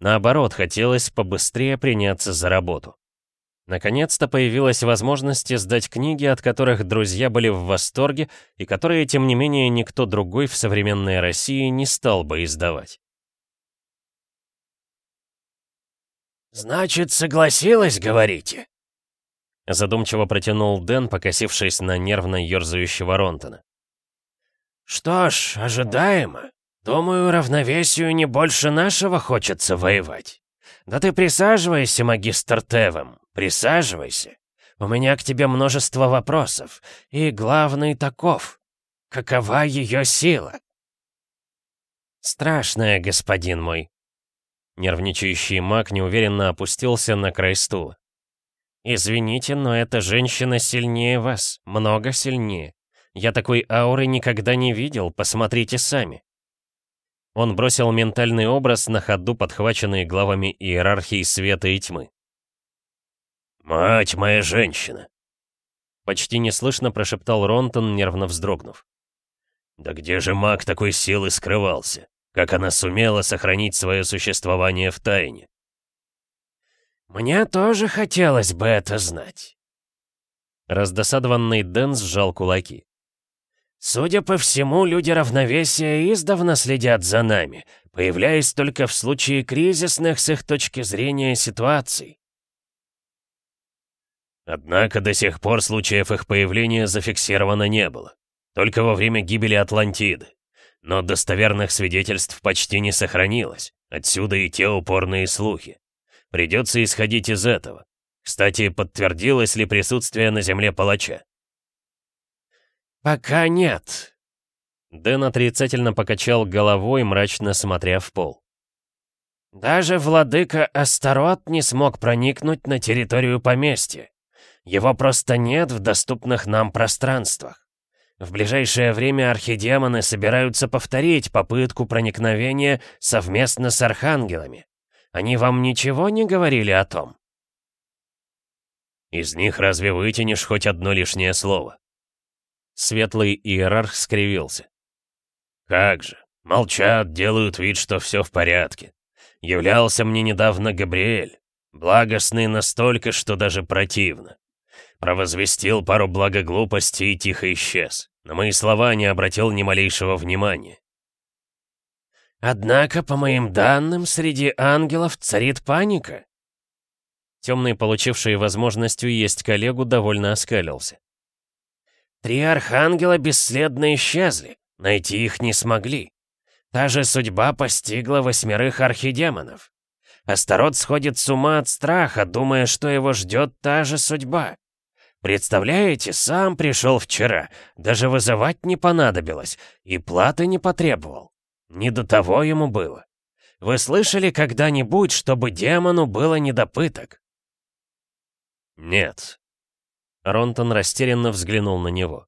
Наоборот, хотелось побыстрее приняться за работу. Наконец-то появилась возможность издать книги, от которых друзья были в восторге, и которые, тем не менее, никто другой в современной России не стал бы издавать. «Значит, согласилась, говорите?» Задумчиво протянул Дэн, покосившись на нервно ерзающего Ронтона. «Что ж, ожидаемо. Думаю, равновесию не больше нашего хочется воевать. Да ты присаживайся, магистр Тевем, Присаживайся. У меня к тебе множество вопросов. И главный таков. Какова ее сила? Страшная, господин мой. Нервничающий маг неуверенно опустился на край стула. «Извините, но эта женщина сильнее вас, много сильнее. Я такой ауры никогда не видел, посмотрите сами». Он бросил ментальный образ на ходу, подхваченный главами иерархии света и тьмы. «Мать моя женщина!» Почти неслышно прошептал Ронтон, нервно вздрогнув. «Да где же маг такой силы скрывался? Как она сумела сохранить свое существование в тайне?» «Мне тоже хотелось бы это знать». Раздосадованный Дэн сжал кулаки. «Судя по всему, люди равновесия издавна следят за нами, появляясь только в случае кризисных с их точки зрения ситуаций. Однако до сих пор случаев их появления зафиксировано не было. Только во время гибели Атлантиды. Но достоверных свидетельств почти не сохранилось. Отсюда и те упорные слухи. Придется исходить из этого. Кстати, подтвердилось ли присутствие на земле палача? «Пока нет». Дэн отрицательно покачал головой, мрачно смотря в пол. «Даже владыка Астарот не смог проникнуть на территорию поместья. Его просто нет в доступных нам пространствах. В ближайшее время архидемоны собираются повторить попытку проникновения совместно с архангелами. Они вам ничего не говорили о том? Из них разве вытянешь хоть одно лишнее слово? Светлый иерарх скривился. Как же, молчат, делают вид, что все в порядке. Являлся мне недавно Габриэль, благостный настолько, что даже противно. Провозвестил пару благоглупостей и тихо исчез. На мои слова не обратил ни малейшего внимания. «Однако, по моим данным, среди ангелов царит паника». Темный, получивший возможность уесть коллегу, довольно оскалился. «Три архангела бесследно исчезли, найти их не смогли. Та же судьба постигла восьмерых архидемонов. Астарот сходит с ума от страха, думая, что его ждет та же судьба. Представляете, сам пришел вчера, даже вызывать не понадобилось, и платы не потребовал. Не до того ему было. Вы слышали когда-нибудь, чтобы демону было не до пыток? Нет. Ронтон растерянно взглянул на него.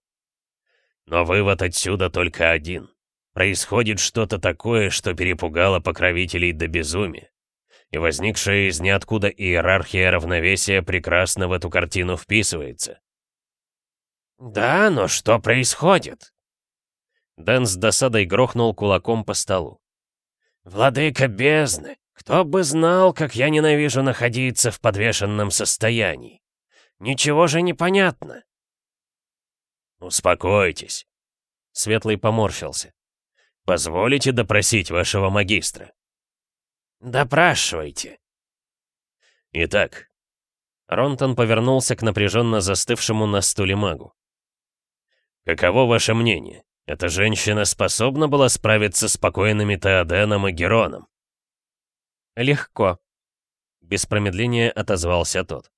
Но вывод отсюда только один. Происходит что-то такое, что перепугало покровителей до безумия и возникшая из ниоткуда иерархия равновесия прекрасно в эту картину вписывается. «Да, но что происходит?» Дэн с досадой грохнул кулаком по столу. «Владыка бездны, кто бы знал, как я ненавижу находиться в подвешенном состоянии. Ничего же не понятно». «Успокойтесь», — Светлый поморщился. «Позволите допросить вашего магистра?» «Допрашивайте». «Итак». Ронтон повернулся к напряженно застывшему на стуле магу. «Каково ваше мнение? Эта женщина способна была справиться с спокойными Теоденом и Героном?» «Легко», — без промедления отозвался тот.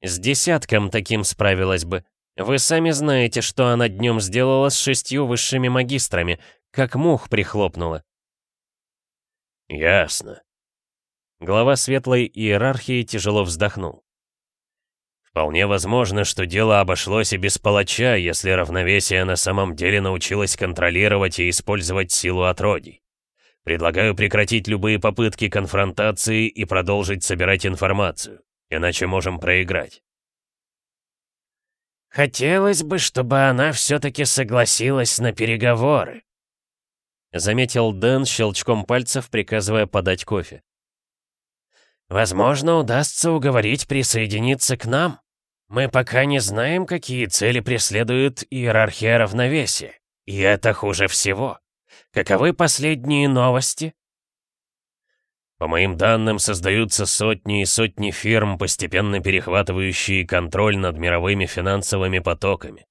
«С десятком таким справилась бы. Вы сами знаете, что она днем сделала с шестью высшими магистрами, как мух прихлопнула». «Ясно», Глава светлой иерархии тяжело вздохнул. Вполне возможно, что дело обошлось и без палача, если равновесие на самом деле научилось контролировать и использовать силу отродий. Предлагаю прекратить любые попытки конфронтации и продолжить собирать информацию, иначе можем проиграть. «Хотелось бы, чтобы она все-таки согласилась на переговоры», заметил Дэн щелчком пальцев, приказывая подать кофе. Возможно, удастся уговорить присоединиться к нам. Мы пока не знаем, какие цели преследует иерархия равновесия. И это хуже всего. Каковы последние новости? По моим данным, создаются сотни и сотни фирм, постепенно перехватывающие контроль над мировыми финансовыми потоками.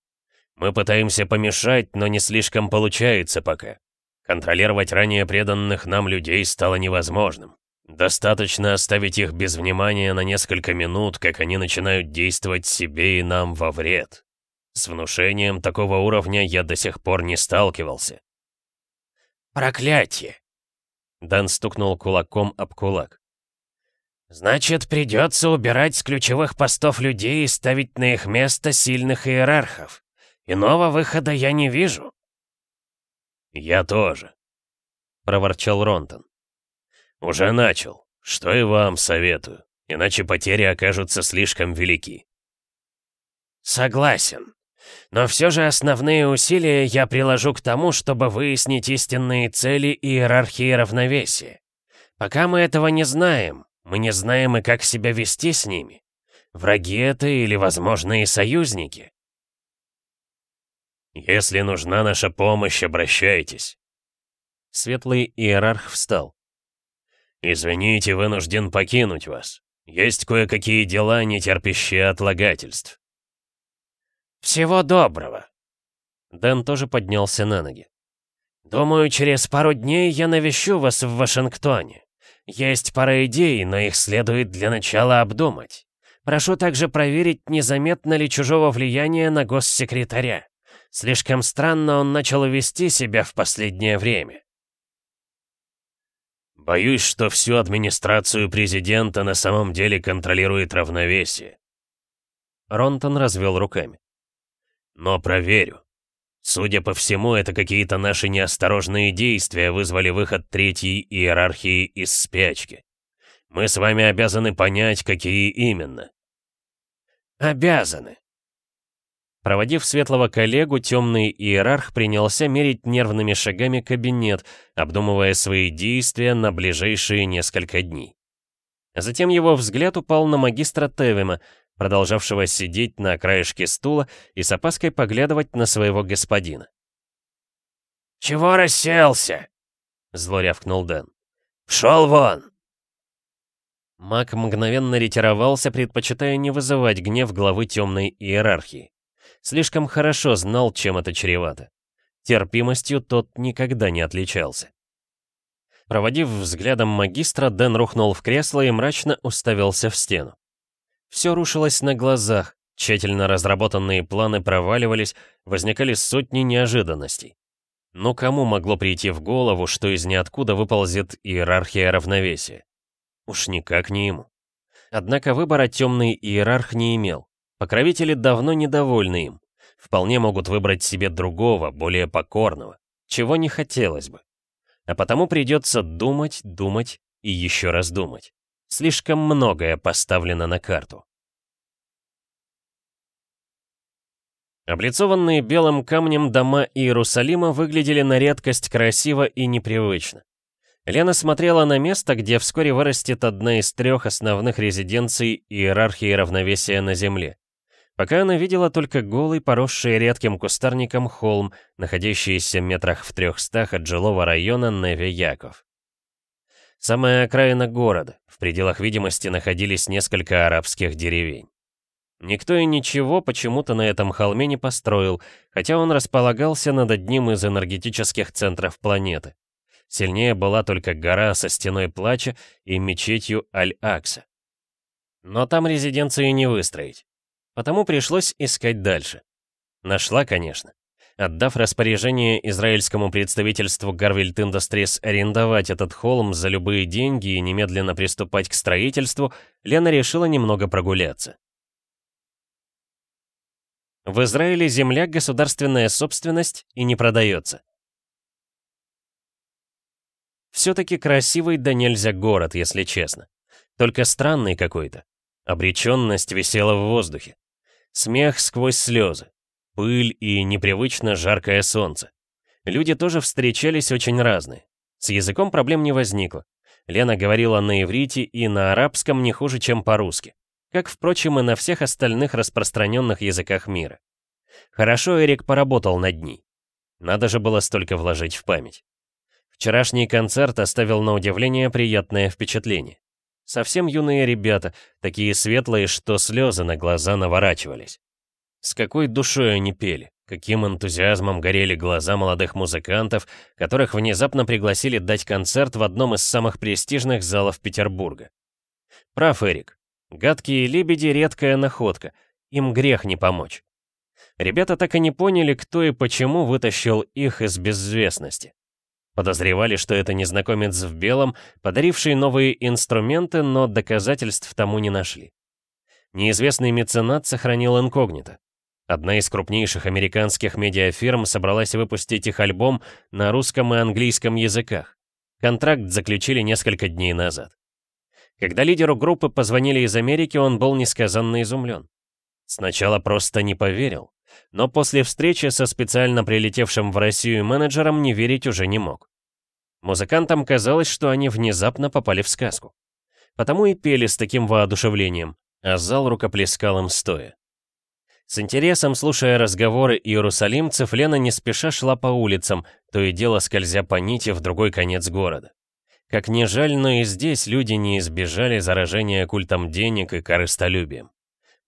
Мы пытаемся помешать, но не слишком получается пока. Контролировать ранее преданных нам людей стало невозможным. Достаточно оставить их без внимания на несколько минут, как они начинают действовать себе и нам во вред. С внушением такого уровня я до сих пор не сталкивался. «Проклятие!» Дан стукнул кулаком об кулак. «Значит, придется убирать с ключевых постов людей и ставить на их место сильных иерархов. Иного выхода я не вижу». «Я тоже», — проворчал Ронтон. «Уже начал. Что и вам советую, иначе потери окажутся слишком велики». «Согласен. Но все же основные усилия я приложу к тому, чтобы выяснить истинные цели иерархии равновесия. Пока мы этого не знаем, мы не знаем и как себя вести с ними. Враги это или, возможно, и союзники». «Если нужна наша помощь, обращайтесь». Светлый иерарх встал. «Извините, вынужден покинуть вас. Есть кое-какие дела, не терпящие отлагательств». «Всего доброго!» Дэн тоже поднялся на ноги. Думаю, через пару дней я навещу вас в Вашингтоне. Есть пара идей, но их следует для начала обдумать. Прошу также проверить, незаметно ли чужого влияния на госсекретаря. Слишком странно он начал вести себя в последнее время. Боюсь, что всю администрацию президента на самом деле контролирует равновесие. Ронтон развел руками. Но проверю. Судя по всему, это какие-то наши неосторожные действия вызвали выход третьей иерархии из спячки. Мы с вами обязаны понять, какие именно. Обязаны. Проводив светлого коллегу, темный иерарх принялся мерить нервными шагами кабинет, обдумывая свои действия на ближайшие несколько дней. Затем его взгляд упал на магистра Тевима, продолжавшего сидеть на краешке стула и с опаской поглядывать на своего господина. «Чего расселся?» — зло рявкнул Дэн. «Пшел вон!» Маг мгновенно ретировался, предпочитая не вызывать гнев главы темной иерархии. Слишком хорошо знал, чем это чревато. Терпимостью тот никогда не отличался. Проводив взглядом магистра, Дэн рухнул в кресло и мрачно уставился в стену. Все рушилось на глазах, тщательно разработанные планы проваливались, возникали сотни неожиданностей. Но кому могло прийти в голову, что из ниоткуда выползет иерархия равновесия? Уж никак не ему. Однако выбора темный иерарх не имел. Покровители давно недовольны им. Вполне могут выбрать себе другого, более покорного, чего не хотелось бы. А потому придется думать, думать и еще раз думать. Слишком многое поставлено на карту. Облицованные белым камнем дома Иерусалима выглядели на редкость красиво и непривычно. Лена смотрела на место, где вскоре вырастет одна из трех основных резиденций иерархии равновесия на Земле. Пока она видела только голый, поросший редким кустарником холм, находящийся метрах в трехстах от жилого района Неве-Яков. Самая окраина города, в пределах видимости находились несколько арабских деревень. Никто и ничего почему-то на этом холме не построил, хотя он располагался над одним из энергетических центров планеты. Сильнее была только гора со стеной плача и мечетью Аль-Акса. Но там резиденции не выстроить. Потому пришлось искать дальше. Нашла, конечно. Отдав распоряжение израильскому представительству Garvelt Industries арендовать этот холм за любые деньги и немедленно приступать к строительству, Лена решила немного прогуляться. В Израиле земля — государственная собственность и не продается. Все-таки красивый да нельзя город, если честно. Только странный какой-то. Обреченность висела в воздухе. Смех сквозь слезы пыль и непривычно жаркое солнце. Люди тоже встречались очень разные. С языком проблем не возникло. Лена говорила на иврите и на арабском не хуже, чем по-русски. Как, впрочем, и на всех остальных распространенных языках мира. Хорошо Эрик поработал над ней. Надо же было столько вложить в память. Вчерашний концерт оставил на удивление приятное впечатление. Совсем юные ребята, такие светлые, что слезы на глаза наворачивались. С какой душой они пели, каким энтузиазмом горели глаза молодых музыкантов, которых внезапно пригласили дать концерт в одном из самых престижных залов Петербурга. Прав Эрик. Гадкие лебеди — редкая находка, им грех не помочь. Ребята так и не поняли, кто и почему вытащил их из безвестности. Подозревали, что это незнакомец в белом, подаривший новые инструменты, но доказательств тому не нашли. Неизвестный меценат сохранил инкогнито. Одна из крупнейших американских медиафирм собралась выпустить их альбом на русском и английском языках. Контракт заключили несколько дней назад. Когда лидеру группы позвонили из Америки, он был несказанно изумлен. Сначала просто не поверил, но после встречи со специально прилетевшим в Россию менеджером не верить уже не мог. Музыкантам казалось, что они внезапно попали в сказку. Потому и пели с таким воодушевлением, а зал рукоплескал им стоя. С интересом, слушая разговоры иерусалимцев, Лена не спеша шла по улицам, то и дело скользя по нити в другой конец города. Как ни жаль, но и здесь люди не избежали заражения культом денег и корыстолюбием.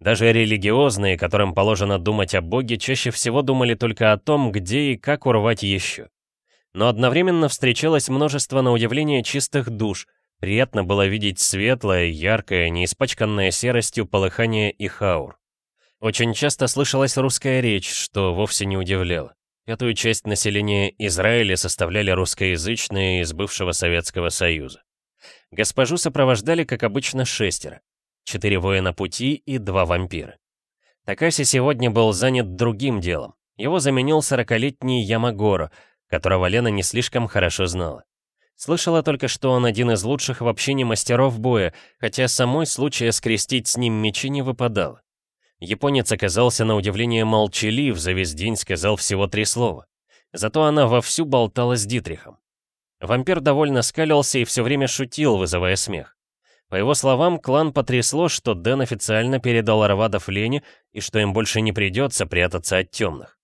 Даже религиозные, которым положено думать о Боге, чаще всего думали только о том, где и как урвать еще. Но одновременно встречалось множество на удивление чистых душ, приятно было видеть светлое, яркое, не испачканное серостью полыхание их аур. Очень часто слышалась русская речь, что вовсе не удивляло. Пятую часть населения Израиля составляли русскоязычные из бывшего Советского Союза. Госпожу сопровождали, как обычно, шестеро. Четыре воина пути и два вампира. Такаси сегодня был занят другим делом. Его заменил сорокалетний Ямагоро, которого Лена не слишком хорошо знала. Слышала только, что он один из лучших в общине мастеров боя, хотя самой случая скрестить с ним мечи не выпадало. Японец оказался на удивление молчалив, за весь день сказал всего три слова. Зато она вовсю болтала с Дитрихом. Вампир довольно скалился и все время шутил, вызывая смех. По его словам, клан потрясло, что Дэн официально передал Арвадов Лене и что им больше не придется прятаться от темных.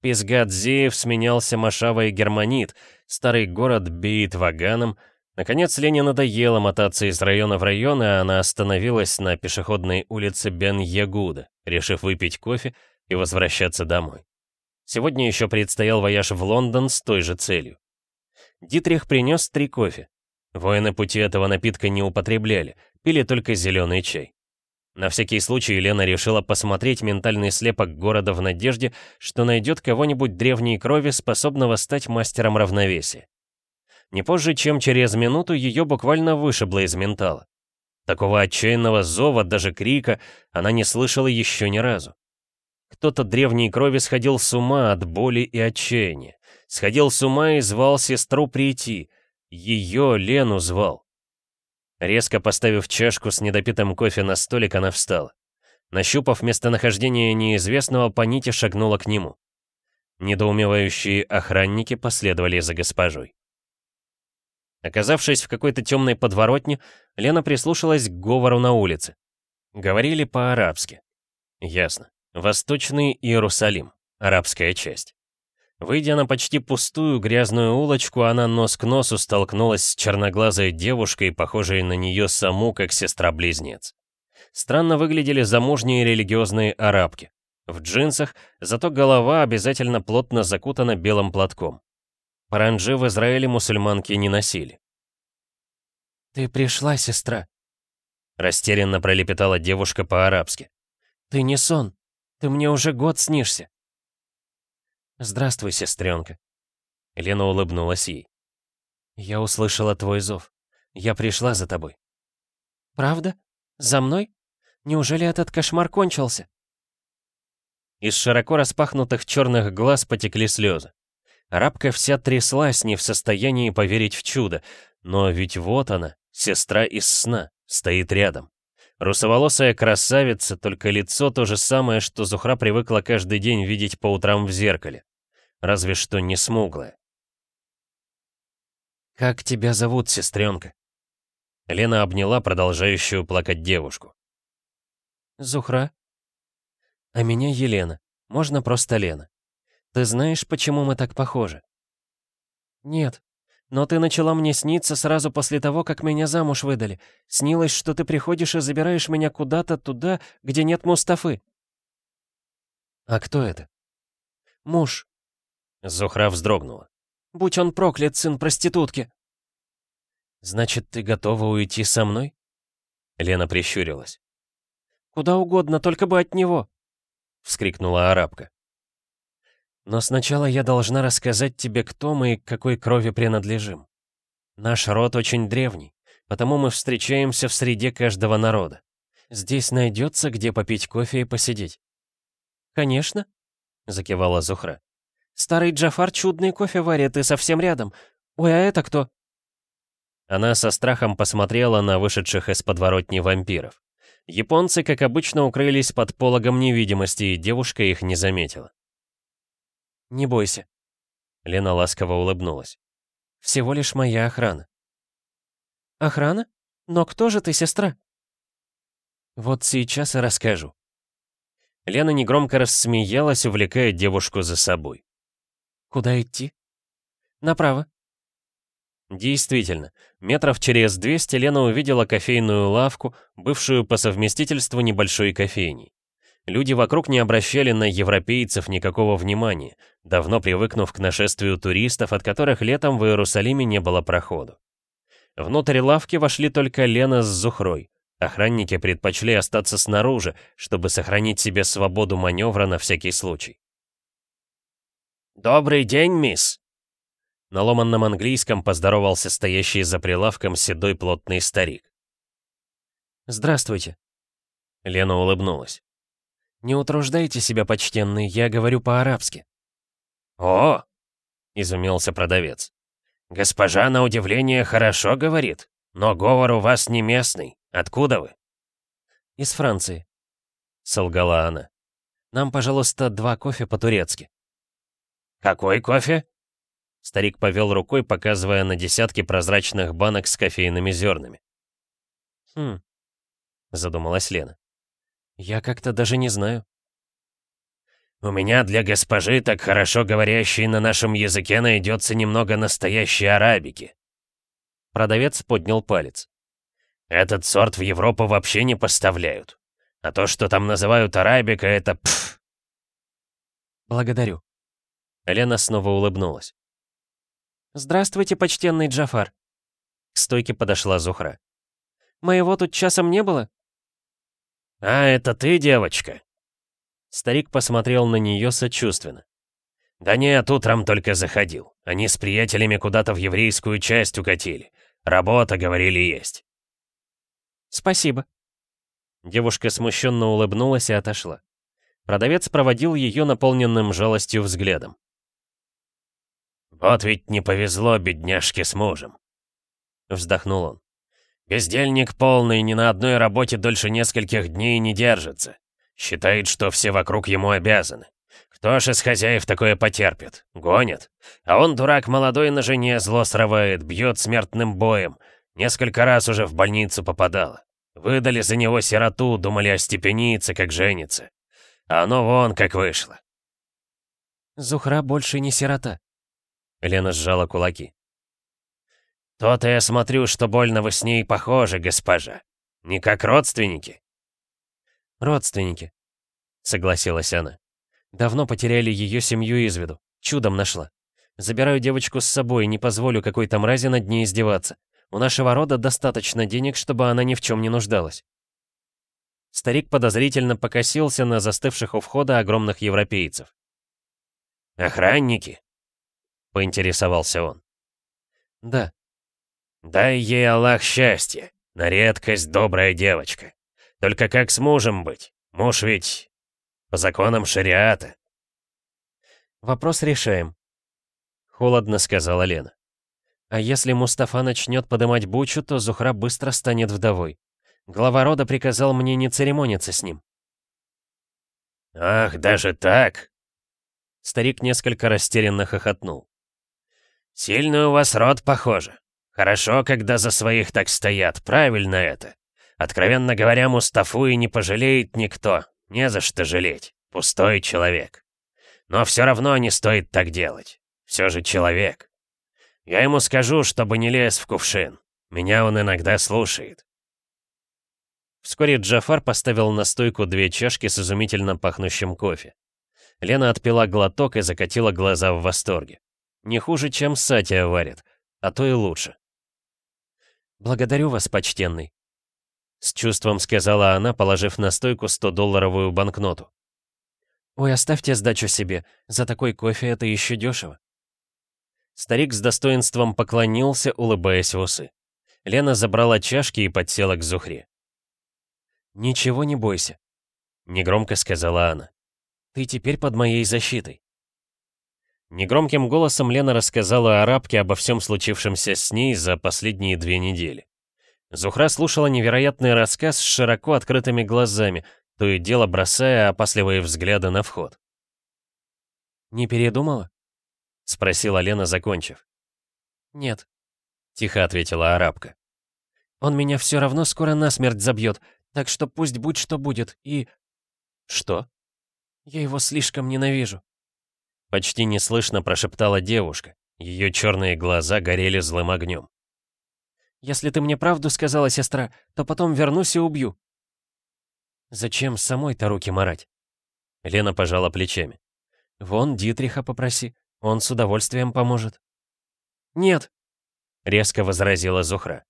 Пизгадзеев сменялся Машава и Германит, старый город беет ваганом, Наконец Лене надоело мотаться из района в район, и она остановилась на пешеходной улице Бен-Ягуда, решив выпить кофе и возвращаться домой. Сегодня еще предстоял вояж в Лондон с той же целью. Дитрих принес три кофе. Воины пути этого напитка не употребляли, пили только зеленый чай. На всякий случай Лена решила посмотреть ментальный слепок города в надежде, что найдет кого-нибудь древней крови, способного стать мастером равновесия. Не позже, чем через минуту ее буквально вышибло из ментала. Такого отчаянного зова, даже крика, она не слышала еще ни разу. Кто-то древней крови сходил с ума от боли и отчаяния. Сходил с ума и звал сестру прийти. Ее, Лену, звал. Резко поставив чашку с недопитым кофе на столик, она встала. Нащупав местонахождение неизвестного, по нити шагнула к нему. Недоумевающие охранники последовали за госпожой. Оказавшись в какой-то темной подворотне, Лена прислушалась к говору на улице. Говорили по-арабски. Ясно. Восточный Иерусалим. Арабская часть. Выйдя на почти пустую грязную улочку, она нос к носу столкнулась с черноглазой девушкой, похожей на нее саму, как сестра-близнец. Странно выглядели замужние религиозные арабки. В джинсах, зато голова обязательно плотно закутана белым платком. Паранджи в Израиле мусульманки не носили. «Ты пришла, сестра», — растерянно пролепетала девушка по-арабски. «Ты не сон. Ты мне уже год снишься». «Здравствуй, сестренка». Лена улыбнулась ей. «Я услышала твой зов. Я пришла за тобой». «Правда? За мной? Неужели этот кошмар кончился?» Из широко распахнутых черных глаз потекли слезы. Арабка вся тряслась, не в состоянии поверить в чудо. Но ведь вот она, сестра из сна, стоит рядом. Русоволосая красавица, только лицо то же самое, что Зухра привыкла каждый день видеть по утрам в зеркале. Разве что не смуглая. «Как тебя зовут, сестренка?» Лена обняла продолжающую плакать девушку. «Зухра?» «А меня Елена. Можно просто Лена. Ты знаешь, почему мы так похожи?» «Нет. Но ты начала мне сниться сразу после того, как меня замуж выдали. Снилось, что ты приходишь и забираешь меня куда-то туда, где нет Мустафы». «А кто это?» «Муж». Зухра вздрогнула. «Будь он проклят, сын проститутки!» «Значит, ты готова уйти со мной?» Лена прищурилась. «Куда угодно, только бы от него!» — вскрикнула арабка. Но сначала я должна рассказать тебе, кто мы и к какой крови принадлежим. Наш род очень древний, потому мы встречаемся в среде каждого народа. Здесь найдется, где попить кофе и посидеть. «Конечно», — закивала Зухра. «Старый Джафар чудный кофе варит и совсем рядом. Ой, а это кто?» Она со страхом посмотрела на вышедших из подворотни вампиров. Японцы, как обычно, укрылись под пологом невидимости, и девушка их не заметила. «Не бойся». Лена ласково улыбнулась. «Всего лишь моя охрана». «Охрана? Но кто же ты, сестра?» «Вот сейчас и расскажу». Лена негромко рассмеялась, увлекая девушку за собой. «Куда идти?» «Направо». Действительно, метров через 200 Лена увидела кофейную лавку, бывшую по совместительству небольшой кофейней. Люди вокруг не обращали на европейцев никакого внимания, давно привыкнув к нашествию туристов, от которых летом в Иерусалиме не было проходу. Внутрь лавки вошли только Лена с Зухрой. Охранники предпочли остаться снаружи, чтобы сохранить себе свободу маневра на всякий случай. «Добрый день, мисс!» На ломанном английском поздоровался стоящий за прилавком седой плотный старик. «Здравствуйте». Лена улыбнулась. «Не утруждайте себя, почтенный, я говорю по-арабски». «О!» — изумился продавец. «Госпожа, на удивление, хорошо говорит, но говор у вас не местный. Откуда вы?» «Из Франции», — солгала она. «Нам, пожалуйста, два кофе по-турецки». «Какой кофе?» Старик повел рукой, показывая на десятки прозрачных банок с кофейными зернами. «Хм», — задумалась Лена. «Я как-то даже не знаю». «У меня для госпожи, так хорошо говорящей на нашем языке, найдется немного настоящей арабики». Продавец поднял палец. «Этот сорт в Европу вообще не поставляют. А то, что там называют арабика, это пф». «Благодарю». Лена снова улыбнулась. «Здравствуйте, почтенный Джафар». К стойке подошла Зухра. «Моего тут часом не было?» «А, это ты, девочка?» Старик посмотрел на нее сочувственно. «Да нет, утром только заходил. Они с приятелями куда-то в еврейскую часть укатили. Работа, говорили, есть». «Спасибо». Девушка смущенно улыбнулась и отошла. Продавец проводил ее наполненным жалостью взглядом. «Вот ведь не повезло бедняжке с мужем», — вздохнул он. «Бездельник полный, ни на одной работе дольше нескольких дней не держится. Считает, что все вокруг ему обязаны. Кто ж из хозяев такое потерпит? Гонит. А он, дурак молодой, на жене зло срывает, бьет смертным боем. Несколько раз уже в больницу попадало. Выдали за него сироту, думали остепениться, как женится. А оно вон как вышло. Зухра больше не сирота. Лена сжала кулаки. «То-то я смотрю, что больно вы с ней похожи, госпожа. Не как родственники?» «Родственники», — согласилась она. «Давно потеряли ее семью из виду. Чудом нашла. Забираю девочку с собой, не позволю какой-то мрази над ней издеваться. У нашего рода достаточно денег, чтобы она ни в чем не нуждалась». Старик подозрительно покосился на застывших у входа огромных европейцев. «Охранники?» — поинтересовался он. «Да». «Дай ей Аллах счастье. На редкость добрая девочка. Только как с мужем быть? Муж ведь по законам шариата». «Вопрос решаем», — холодно сказала Лена. «А если Мустафа начнет подымать бучу, то Зухра быстро станет вдовой. Глава рода приказал мне не церемониться с ним». «Ах, даже так?» Старик несколько растерянно хохотнул. «Сильный у вас род, похоже. Хорошо, когда за своих так стоят, правильно это. Откровенно говоря, Мустафу и не пожалеет никто, не за что жалеть. Пустой человек. Но все равно не стоит так делать. Все же человек. Я ему скажу, чтобы не лез в кувшин. Меня он иногда слушает. Вскоре Джафар поставил на стойку две чашки с изумительно пахнущим кофе. Лена отпила глоток и закатила глаза в восторге. Не хуже, чем Сатия варит, а то и лучше. «Благодарю вас, почтенный», — с чувством сказала она, положив на стойку 100-долларовую банкноту. «Ой, оставьте сдачу себе, за такой кофе это еще дешево». Старик с достоинством поклонился, улыбаясь в усы. Лена забрала чашки и подсела к Зухре. «Ничего не бойся», — негромко сказала она. «Ты теперь под моей защитой». Негромким голосом Лена рассказала арабке обо всем случившемся с ней за последние две недели. Зухра слушала невероятный рассказ с широко открытыми глазами, то и дело бросая опасливые взгляды на вход. «Не передумала?» — спросила Лена, закончив. «Нет», — тихо ответила арабка. «Он меня все равно скоро насмерть забьет, так что пусть будь что будет, и...» «Что?» «Я его слишком ненавижу». Почти неслышно прошептала девушка. Ее черные глаза горели злым огнем. «Если ты мне правду сказала, сестра, то потом вернусь и убью». «Зачем самой-то руки марать?» Лена пожала плечами. «Вон Дитриха попроси, он с удовольствием поможет». «Нет», — резко возразила Зухра.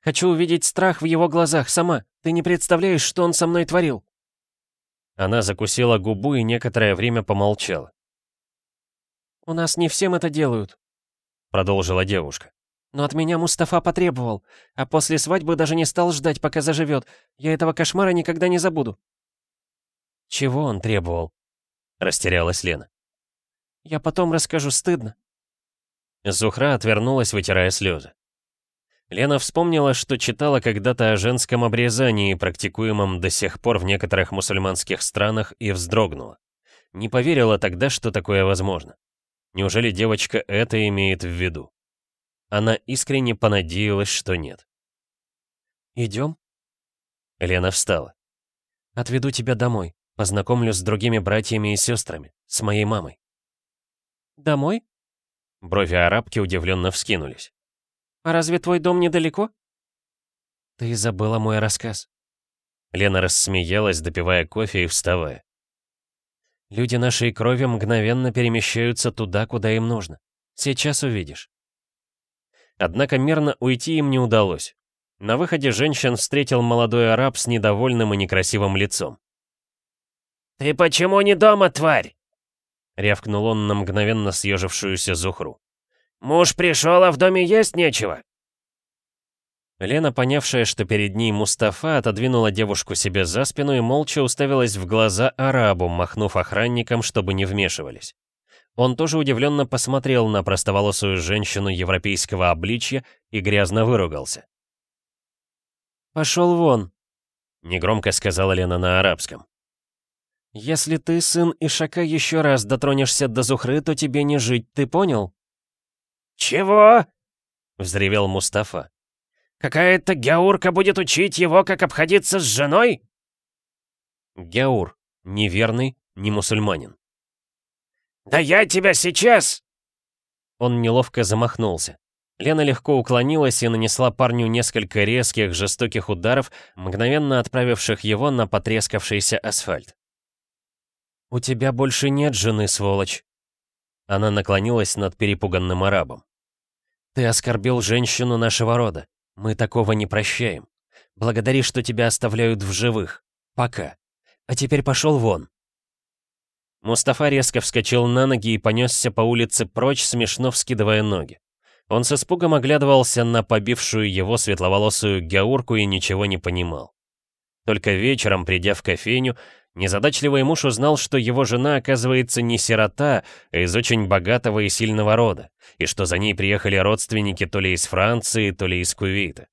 «Хочу увидеть страх в его глазах сама. Ты не представляешь, что он со мной творил». Она закусила губу и некоторое время помолчала. «У нас не всем это делают», — продолжила девушка. «Но от меня Мустафа потребовал, а после свадьбы даже не стал ждать, пока заживет. Я этого кошмара никогда не забуду». «Чего он требовал?» — растерялась Лена. «Я потом расскажу, стыдно». Зухра отвернулась, вытирая слезы. Лена вспомнила, что читала когда-то о женском обрезании, практикуемом до сих пор в некоторых мусульманских странах, и вздрогнула. Не поверила тогда, что такое возможно. Неужели девочка это имеет в виду? Она искренне понадеялась, что нет. «Идем?» Лена встала. «Отведу тебя домой. Познакомлю с другими братьями и сестрами. С моей мамой». «Домой?» Брови арабки удивленно вскинулись. «А разве твой дом недалеко?» «Ты забыла мой рассказ». Лена рассмеялась, допивая кофе и вставая. «Люди нашей крови мгновенно перемещаются туда, куда им нужно. Сейчас увидишь». Однако мирно уйти им не удалось. На выходе женщин встретил молодой араб с недовольным и некрасивым лицом. «Ты почему не дома, тварь?» — рявкнул он на мгновенно съежившуюся Зухру. «Муж пришел, а в доме есть нечего». Лена, понявшая, что перед ней Мустафа, отодвинула девушку себе за спину и молча уставилась в глаза арабу, махнув охранникам, чтобы не вмешивались. Он тоже удивленно посмотрел на простоволосую женщину европейского обличья и грязно выругался. «Пошел вон», — негромко сказала Лена на арабском. «Если ты, сын Ишака, еще раз дотронешься до Зухры, то тебе не жить, ты понял?» «Чего?» — взревел Мустафа. «Какая-то гяурка будет учить его, как обходиться с женой?» Гяур, неверный, не мусульманин. «Да я тебя сейчас!» Он неловко замахнулся. Лена легко уклонилась и нанесла парню несколько резких, жестоких ударов, мгновенно отправивших его на потрескавшийся асфальт. «У тебя больше нет жены, сволочь!» Она наклонилась над перепуганным арабом. «Ты оскорбил женщину нашего рода. Мы такого не прощаем. Благодари, что тебя оставляют в живых. Пока. А теперь пошел вон!» Мустафа резко вскочил на ноги и понесся по улице прочь, смешно вскидывая ноги. Он с испугом оглядывался на побившую его светловолосую гяурку и ничего не понимал. Только вечером, придя в кофейню, Незадачливый муж узнал, что его жена, оказывается, не сирота, а из очень богатого и сильного рода, и что за ней приехали родственники то ли из Франции, то ли из Кувейта.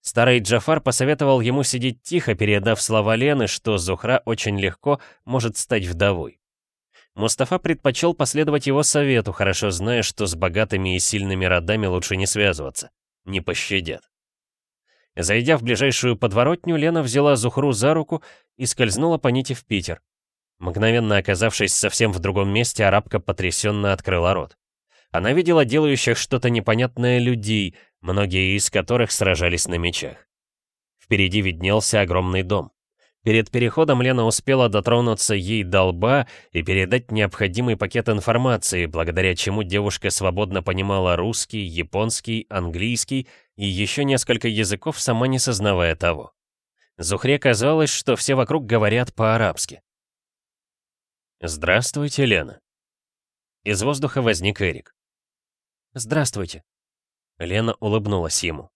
Старый Джафар посоветовал ему сидеть тихо, передав слова Лены, что Зухра очень легко может стать вдовой. Мустафа предпочел последовать его совету, хорошо зная, что с богатыми и сильными родами лучше не связываться, не пощадят. Зайдя в ближайшую подворотню, Лена взяла Зухру за руку и скользнула по нити в Питер. Мгновенно оказавшись совсем в другом месте, арабка потрясенно открыла рот. Она видела делающих что-то непонятное людей, многие из которых сражались на мечах. Впереди виднелся огромный дом. Перед переходом Лена успела дотронуться ей до лба и передать необходимый пакет информации, благодаря чему девушка свободно понимала русский, японский, английский и еще несколько языков, сама не сознавая того. Зухре казалось, что все вокруг говорят по-арабски. «Здравствуйте, Лена». Из воздуха возник Эрик. «Здравствуйте». Лена улыбнулась ему.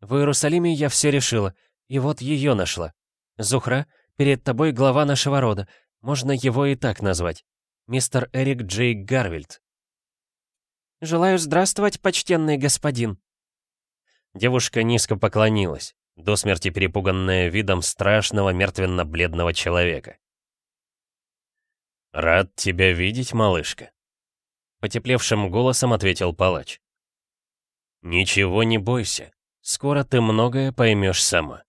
«В Иерусалиме я все решила, и вот ее нашла. Зухра, перед тобой глава нашего рода, можно его и так назвать. Мистер Эрик Джей Гарвильд». «Желаю здравствовать, почтенный господин», Девушка низко поклонилась, до смерти перепуганная видом страшного мертвенно-бледного человека. «Рад тебя видеть, малышка», — потеплевшим голосом ответил палач. «Ничего не бойся, скоро ты многое поймешь сама.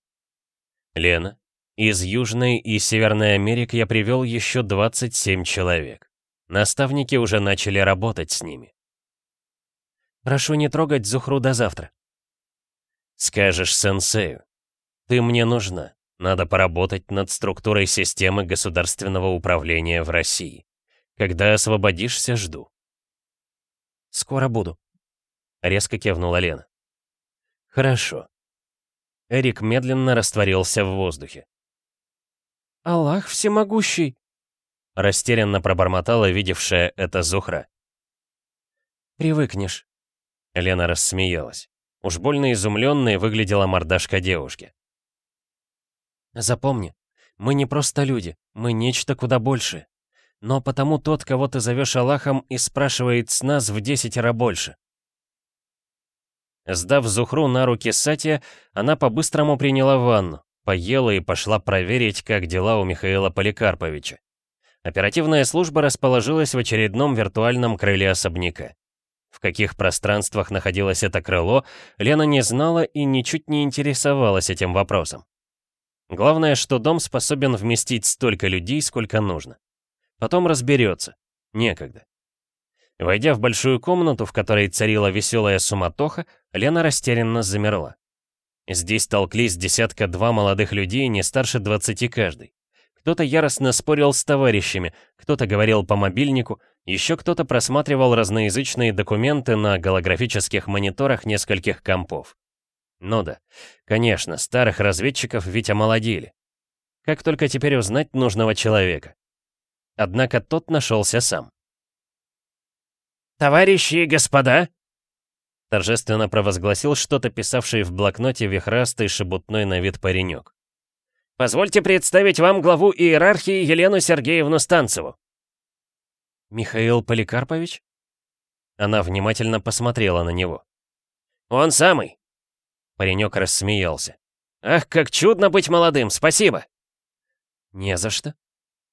Лена, из Южной и Северной Америки я привел еще 27 человек. Наставники уже начали работать с ними. Прошу не трогать Зухру до завтра. Скажешь сенсею. Ты мне нужна. Надо поработать над структурой системы государственного управления в России. Когда освободишься, жду. Скоро буду. Резко кивнула Лена. Хорошо. Эрик медленно растворился в воздухе. «Аллах всемогущий!» Растерянно пробормотала видевшая это Зухра. «Привыкнешь». Лена рассмеялась. Уж больно изумленной выглядела мордашка девушки. «Запомни, мы не просто люди, мы нечто куда большее. Но потому тот, кого ты зовешь Аллахом, и спрашивает с нас в десятеро больше». Сдав Зухру на руки Сатия, она по-быстрому приняла ванну, поела и пошла проверить, как дела у Михаила Поликарповича. Оперативная служба расположилась в очередном виртуальном крыле особняка. В каких пространствах находилось это крыло, Лена не знала и ничуть не интересовалась этим вопросом. Главное, что дом способен вместить столько людей, сколько нужно. Потом разберется. Некогда. Войдя в большую комнату, в которой царила веселая суматоха, Лена растерянно замерла. Здесь толклись десятка-два молодых людей, не старше двадцати каждый. Кто-то яростно спорил с товарищами, кто-то говорил по мобильнику, еще кто-то просматривал разноязычные документы на голографических мониторах нескольких компов. Ну да, конечно, старых разведчиков ведь омолодили. Как только теперь узнать нужного человека? Однако тот нашелся сам. «Товарищи и господа!» Торжественно провозгласил что-то писавший в блокноте вихрастый шебутной на вид паренек. «Позвольте представить вам главу иерархии Елену Сергеевну Станцеву». «Михаил Поликарпович?» Она внимательно посмотрела на него. «Он самый!» Паренек рассмеялся. «Ах, как чудно быть молодым! Спасибо!» «Не за что!»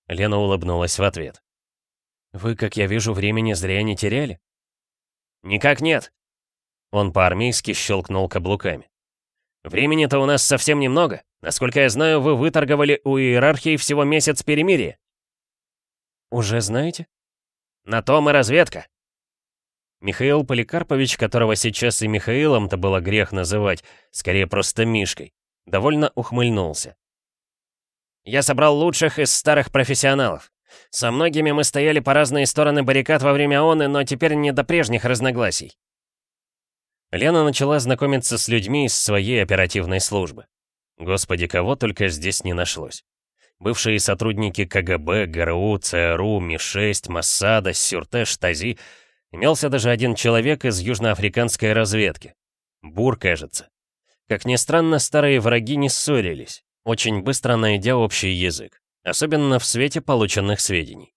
Лена улыбнулась в ответ. «Вы, как я вижу, времени зря не теряли?» «Никак нет!» Он по-армейски щелкнул каблуками. «Времени-то у нас совсем немного. Насколько я знаю, вы выторговали у иерархии всего месяц перемирия». «Уже знаете?» «На том и разведка». Михаил Поликарпович, которого сейчас и Михаилом-то было грех называть, скорее просто Мишкой, довольно ухмыльнулся. «Я собрал лучших из старых профессионалов. Со многими мы стояли по разные стороны баррикад во время оны, но теперь не до прежних разногласий». Лена начала знакомиться с людьми из своей оперативной службы. Господи, кого только здесь не нашлось. Бывшие сотрудники КГБ, ГРУ, ЦРУ, Ми-6, Моссада, Сюрте, Штази. Имелся даже один человек из южноафриканской разведки. Бур, кажется. Как ни странно, старые враги не ссорились, очень быстро найдя общий язык, особенно в свете полученных сведений.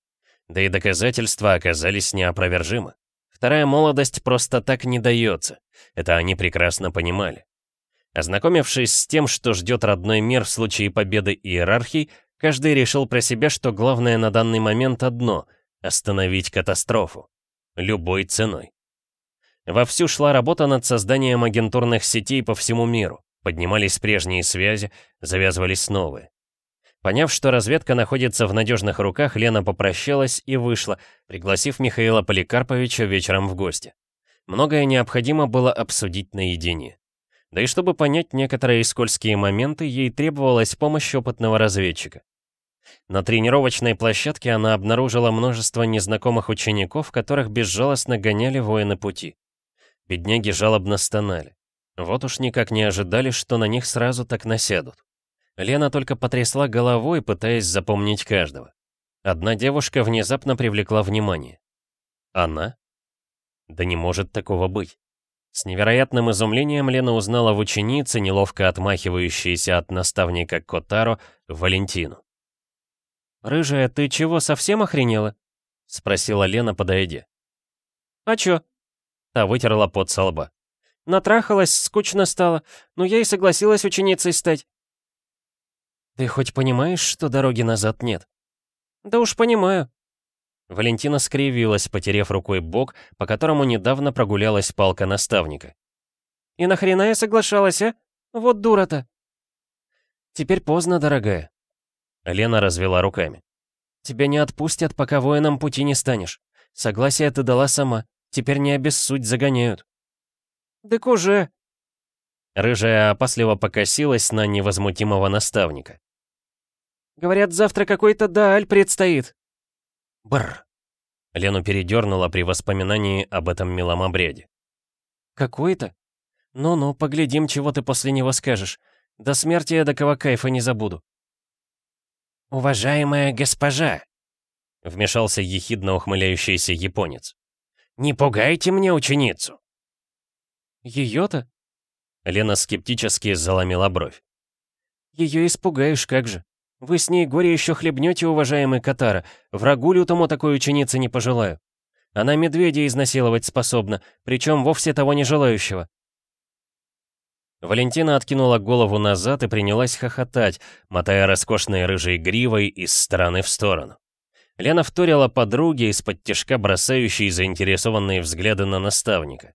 Да и доказательства оказались неопровержимы. Вторая молодость просто так не дается. Это они прекрасно понимали. Ознакомившись с тем, что ждет родной мир в случае победы иерархий, каждый решил про себя, что главное на данный момент одно — остановить катастрофу. Любой ценой. Вовсю шла работа над созданием агентурных сетей по всему миру. Поднимались прежние связи, завязывались новые. Поняв, что разведка находится в надежных руках, Лена попрощалась и вышла, пригласив Михаила Поликарповича вечером в гости. Многое необходимо было обсудить наедине. Да и чтобы понять некоторые скользкие моменты, ей требовалась помощь опытного разведчика. На тренировочной площадке она обнаружила множество незнакомых учеников, которых безжалостно гоняли воины пути. Бедняги жалобно стонали. Вот уж никак не ожидали, что на них сразу так насядут. Лена только потрясла головой, пытаясь запомнить каждого. Одна девушка внезапно привлекла внимание. Она? Да не может такого быть. С невероятным изумлением Лена узнала в ученице, неловко отмахивающейся от наставника Котаро, Валентину. «Рыжая, ты чего, совсем охренела?» — спросила Лена, подойдя. «А чё?» Та вытерла пот со лба. «Натрахалась, скучно стало, но я и согласилась ученицей стать». «Ты хоть понимаешь, что дороги назад нет?» «Да уж понимаю», Валентина скривилась, потерев рукой бок, по которому недавно прогулялась палка наставника. «И нахрена я соглашалась, а? Вот дура-то!» «Теперь поздно, дорогая». Лена развела руками. «Тебя не отпустят, пока воином пути не станешь. Согласие ты дала сама. Теперь не обессудь, загоняют». «Так уже...» Рыжая опасливо покосилась на невозмутимого наставника. «Говорят, завтра какой-то Дааль предстоит». Бррр. Лену передернула при воспоминании об этом милом обряде. «Какой-то? Ну-ну, поглядим, чего ты после него скажешь. До смерти я такого кайфа не забуду». «Уважаемая госпожа!» — вмешался ехидно ухмыляющийся японец. «Не пугайте мне ученицу!» «Ее-то?» Лена скептически заломила бровь. «Ее испугаешь, как же. Вы с ней горе еще хлебнете, уважаемый Катара. Врагу лютому такой ученицы не пожелаю. Она медведя изнасиловать способна, причем вовсе того не желающего». Валентина откинула голову назад и принялась хохотать, мотая роскошной рыжей гривой из стороны в сторону. Лена вторила подруге из-под тяжка бросающей заинтересованные взгляды на наставника.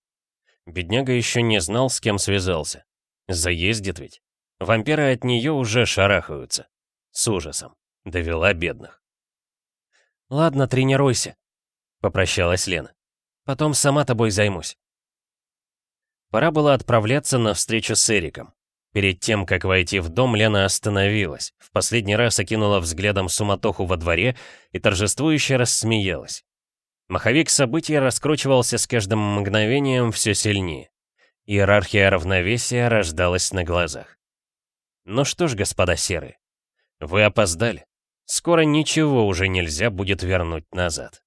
Бедняга еще не знал, с кем связался. Заездит ведь. Вампиры от нее уже шарахаются. С ужасом. Довела бедных. «Ладно, тренируйся», — попрощалась Лена. «Потом сама тобой займусь». Пора было отправляться на встречу с Эриком. Перед тем, как войти в дом, Лена остановилась, в последний раз окинула взглядом суматоху во дворе и торжествующе рассмеялась. Маховик событий раскручивался с каждым мгновением все сильнее. Иерархия равновесия рождалась на глазах. Ну что ж, господа серые, вы опоздали. Скоро ничего уже нельзя будет вернуть назад.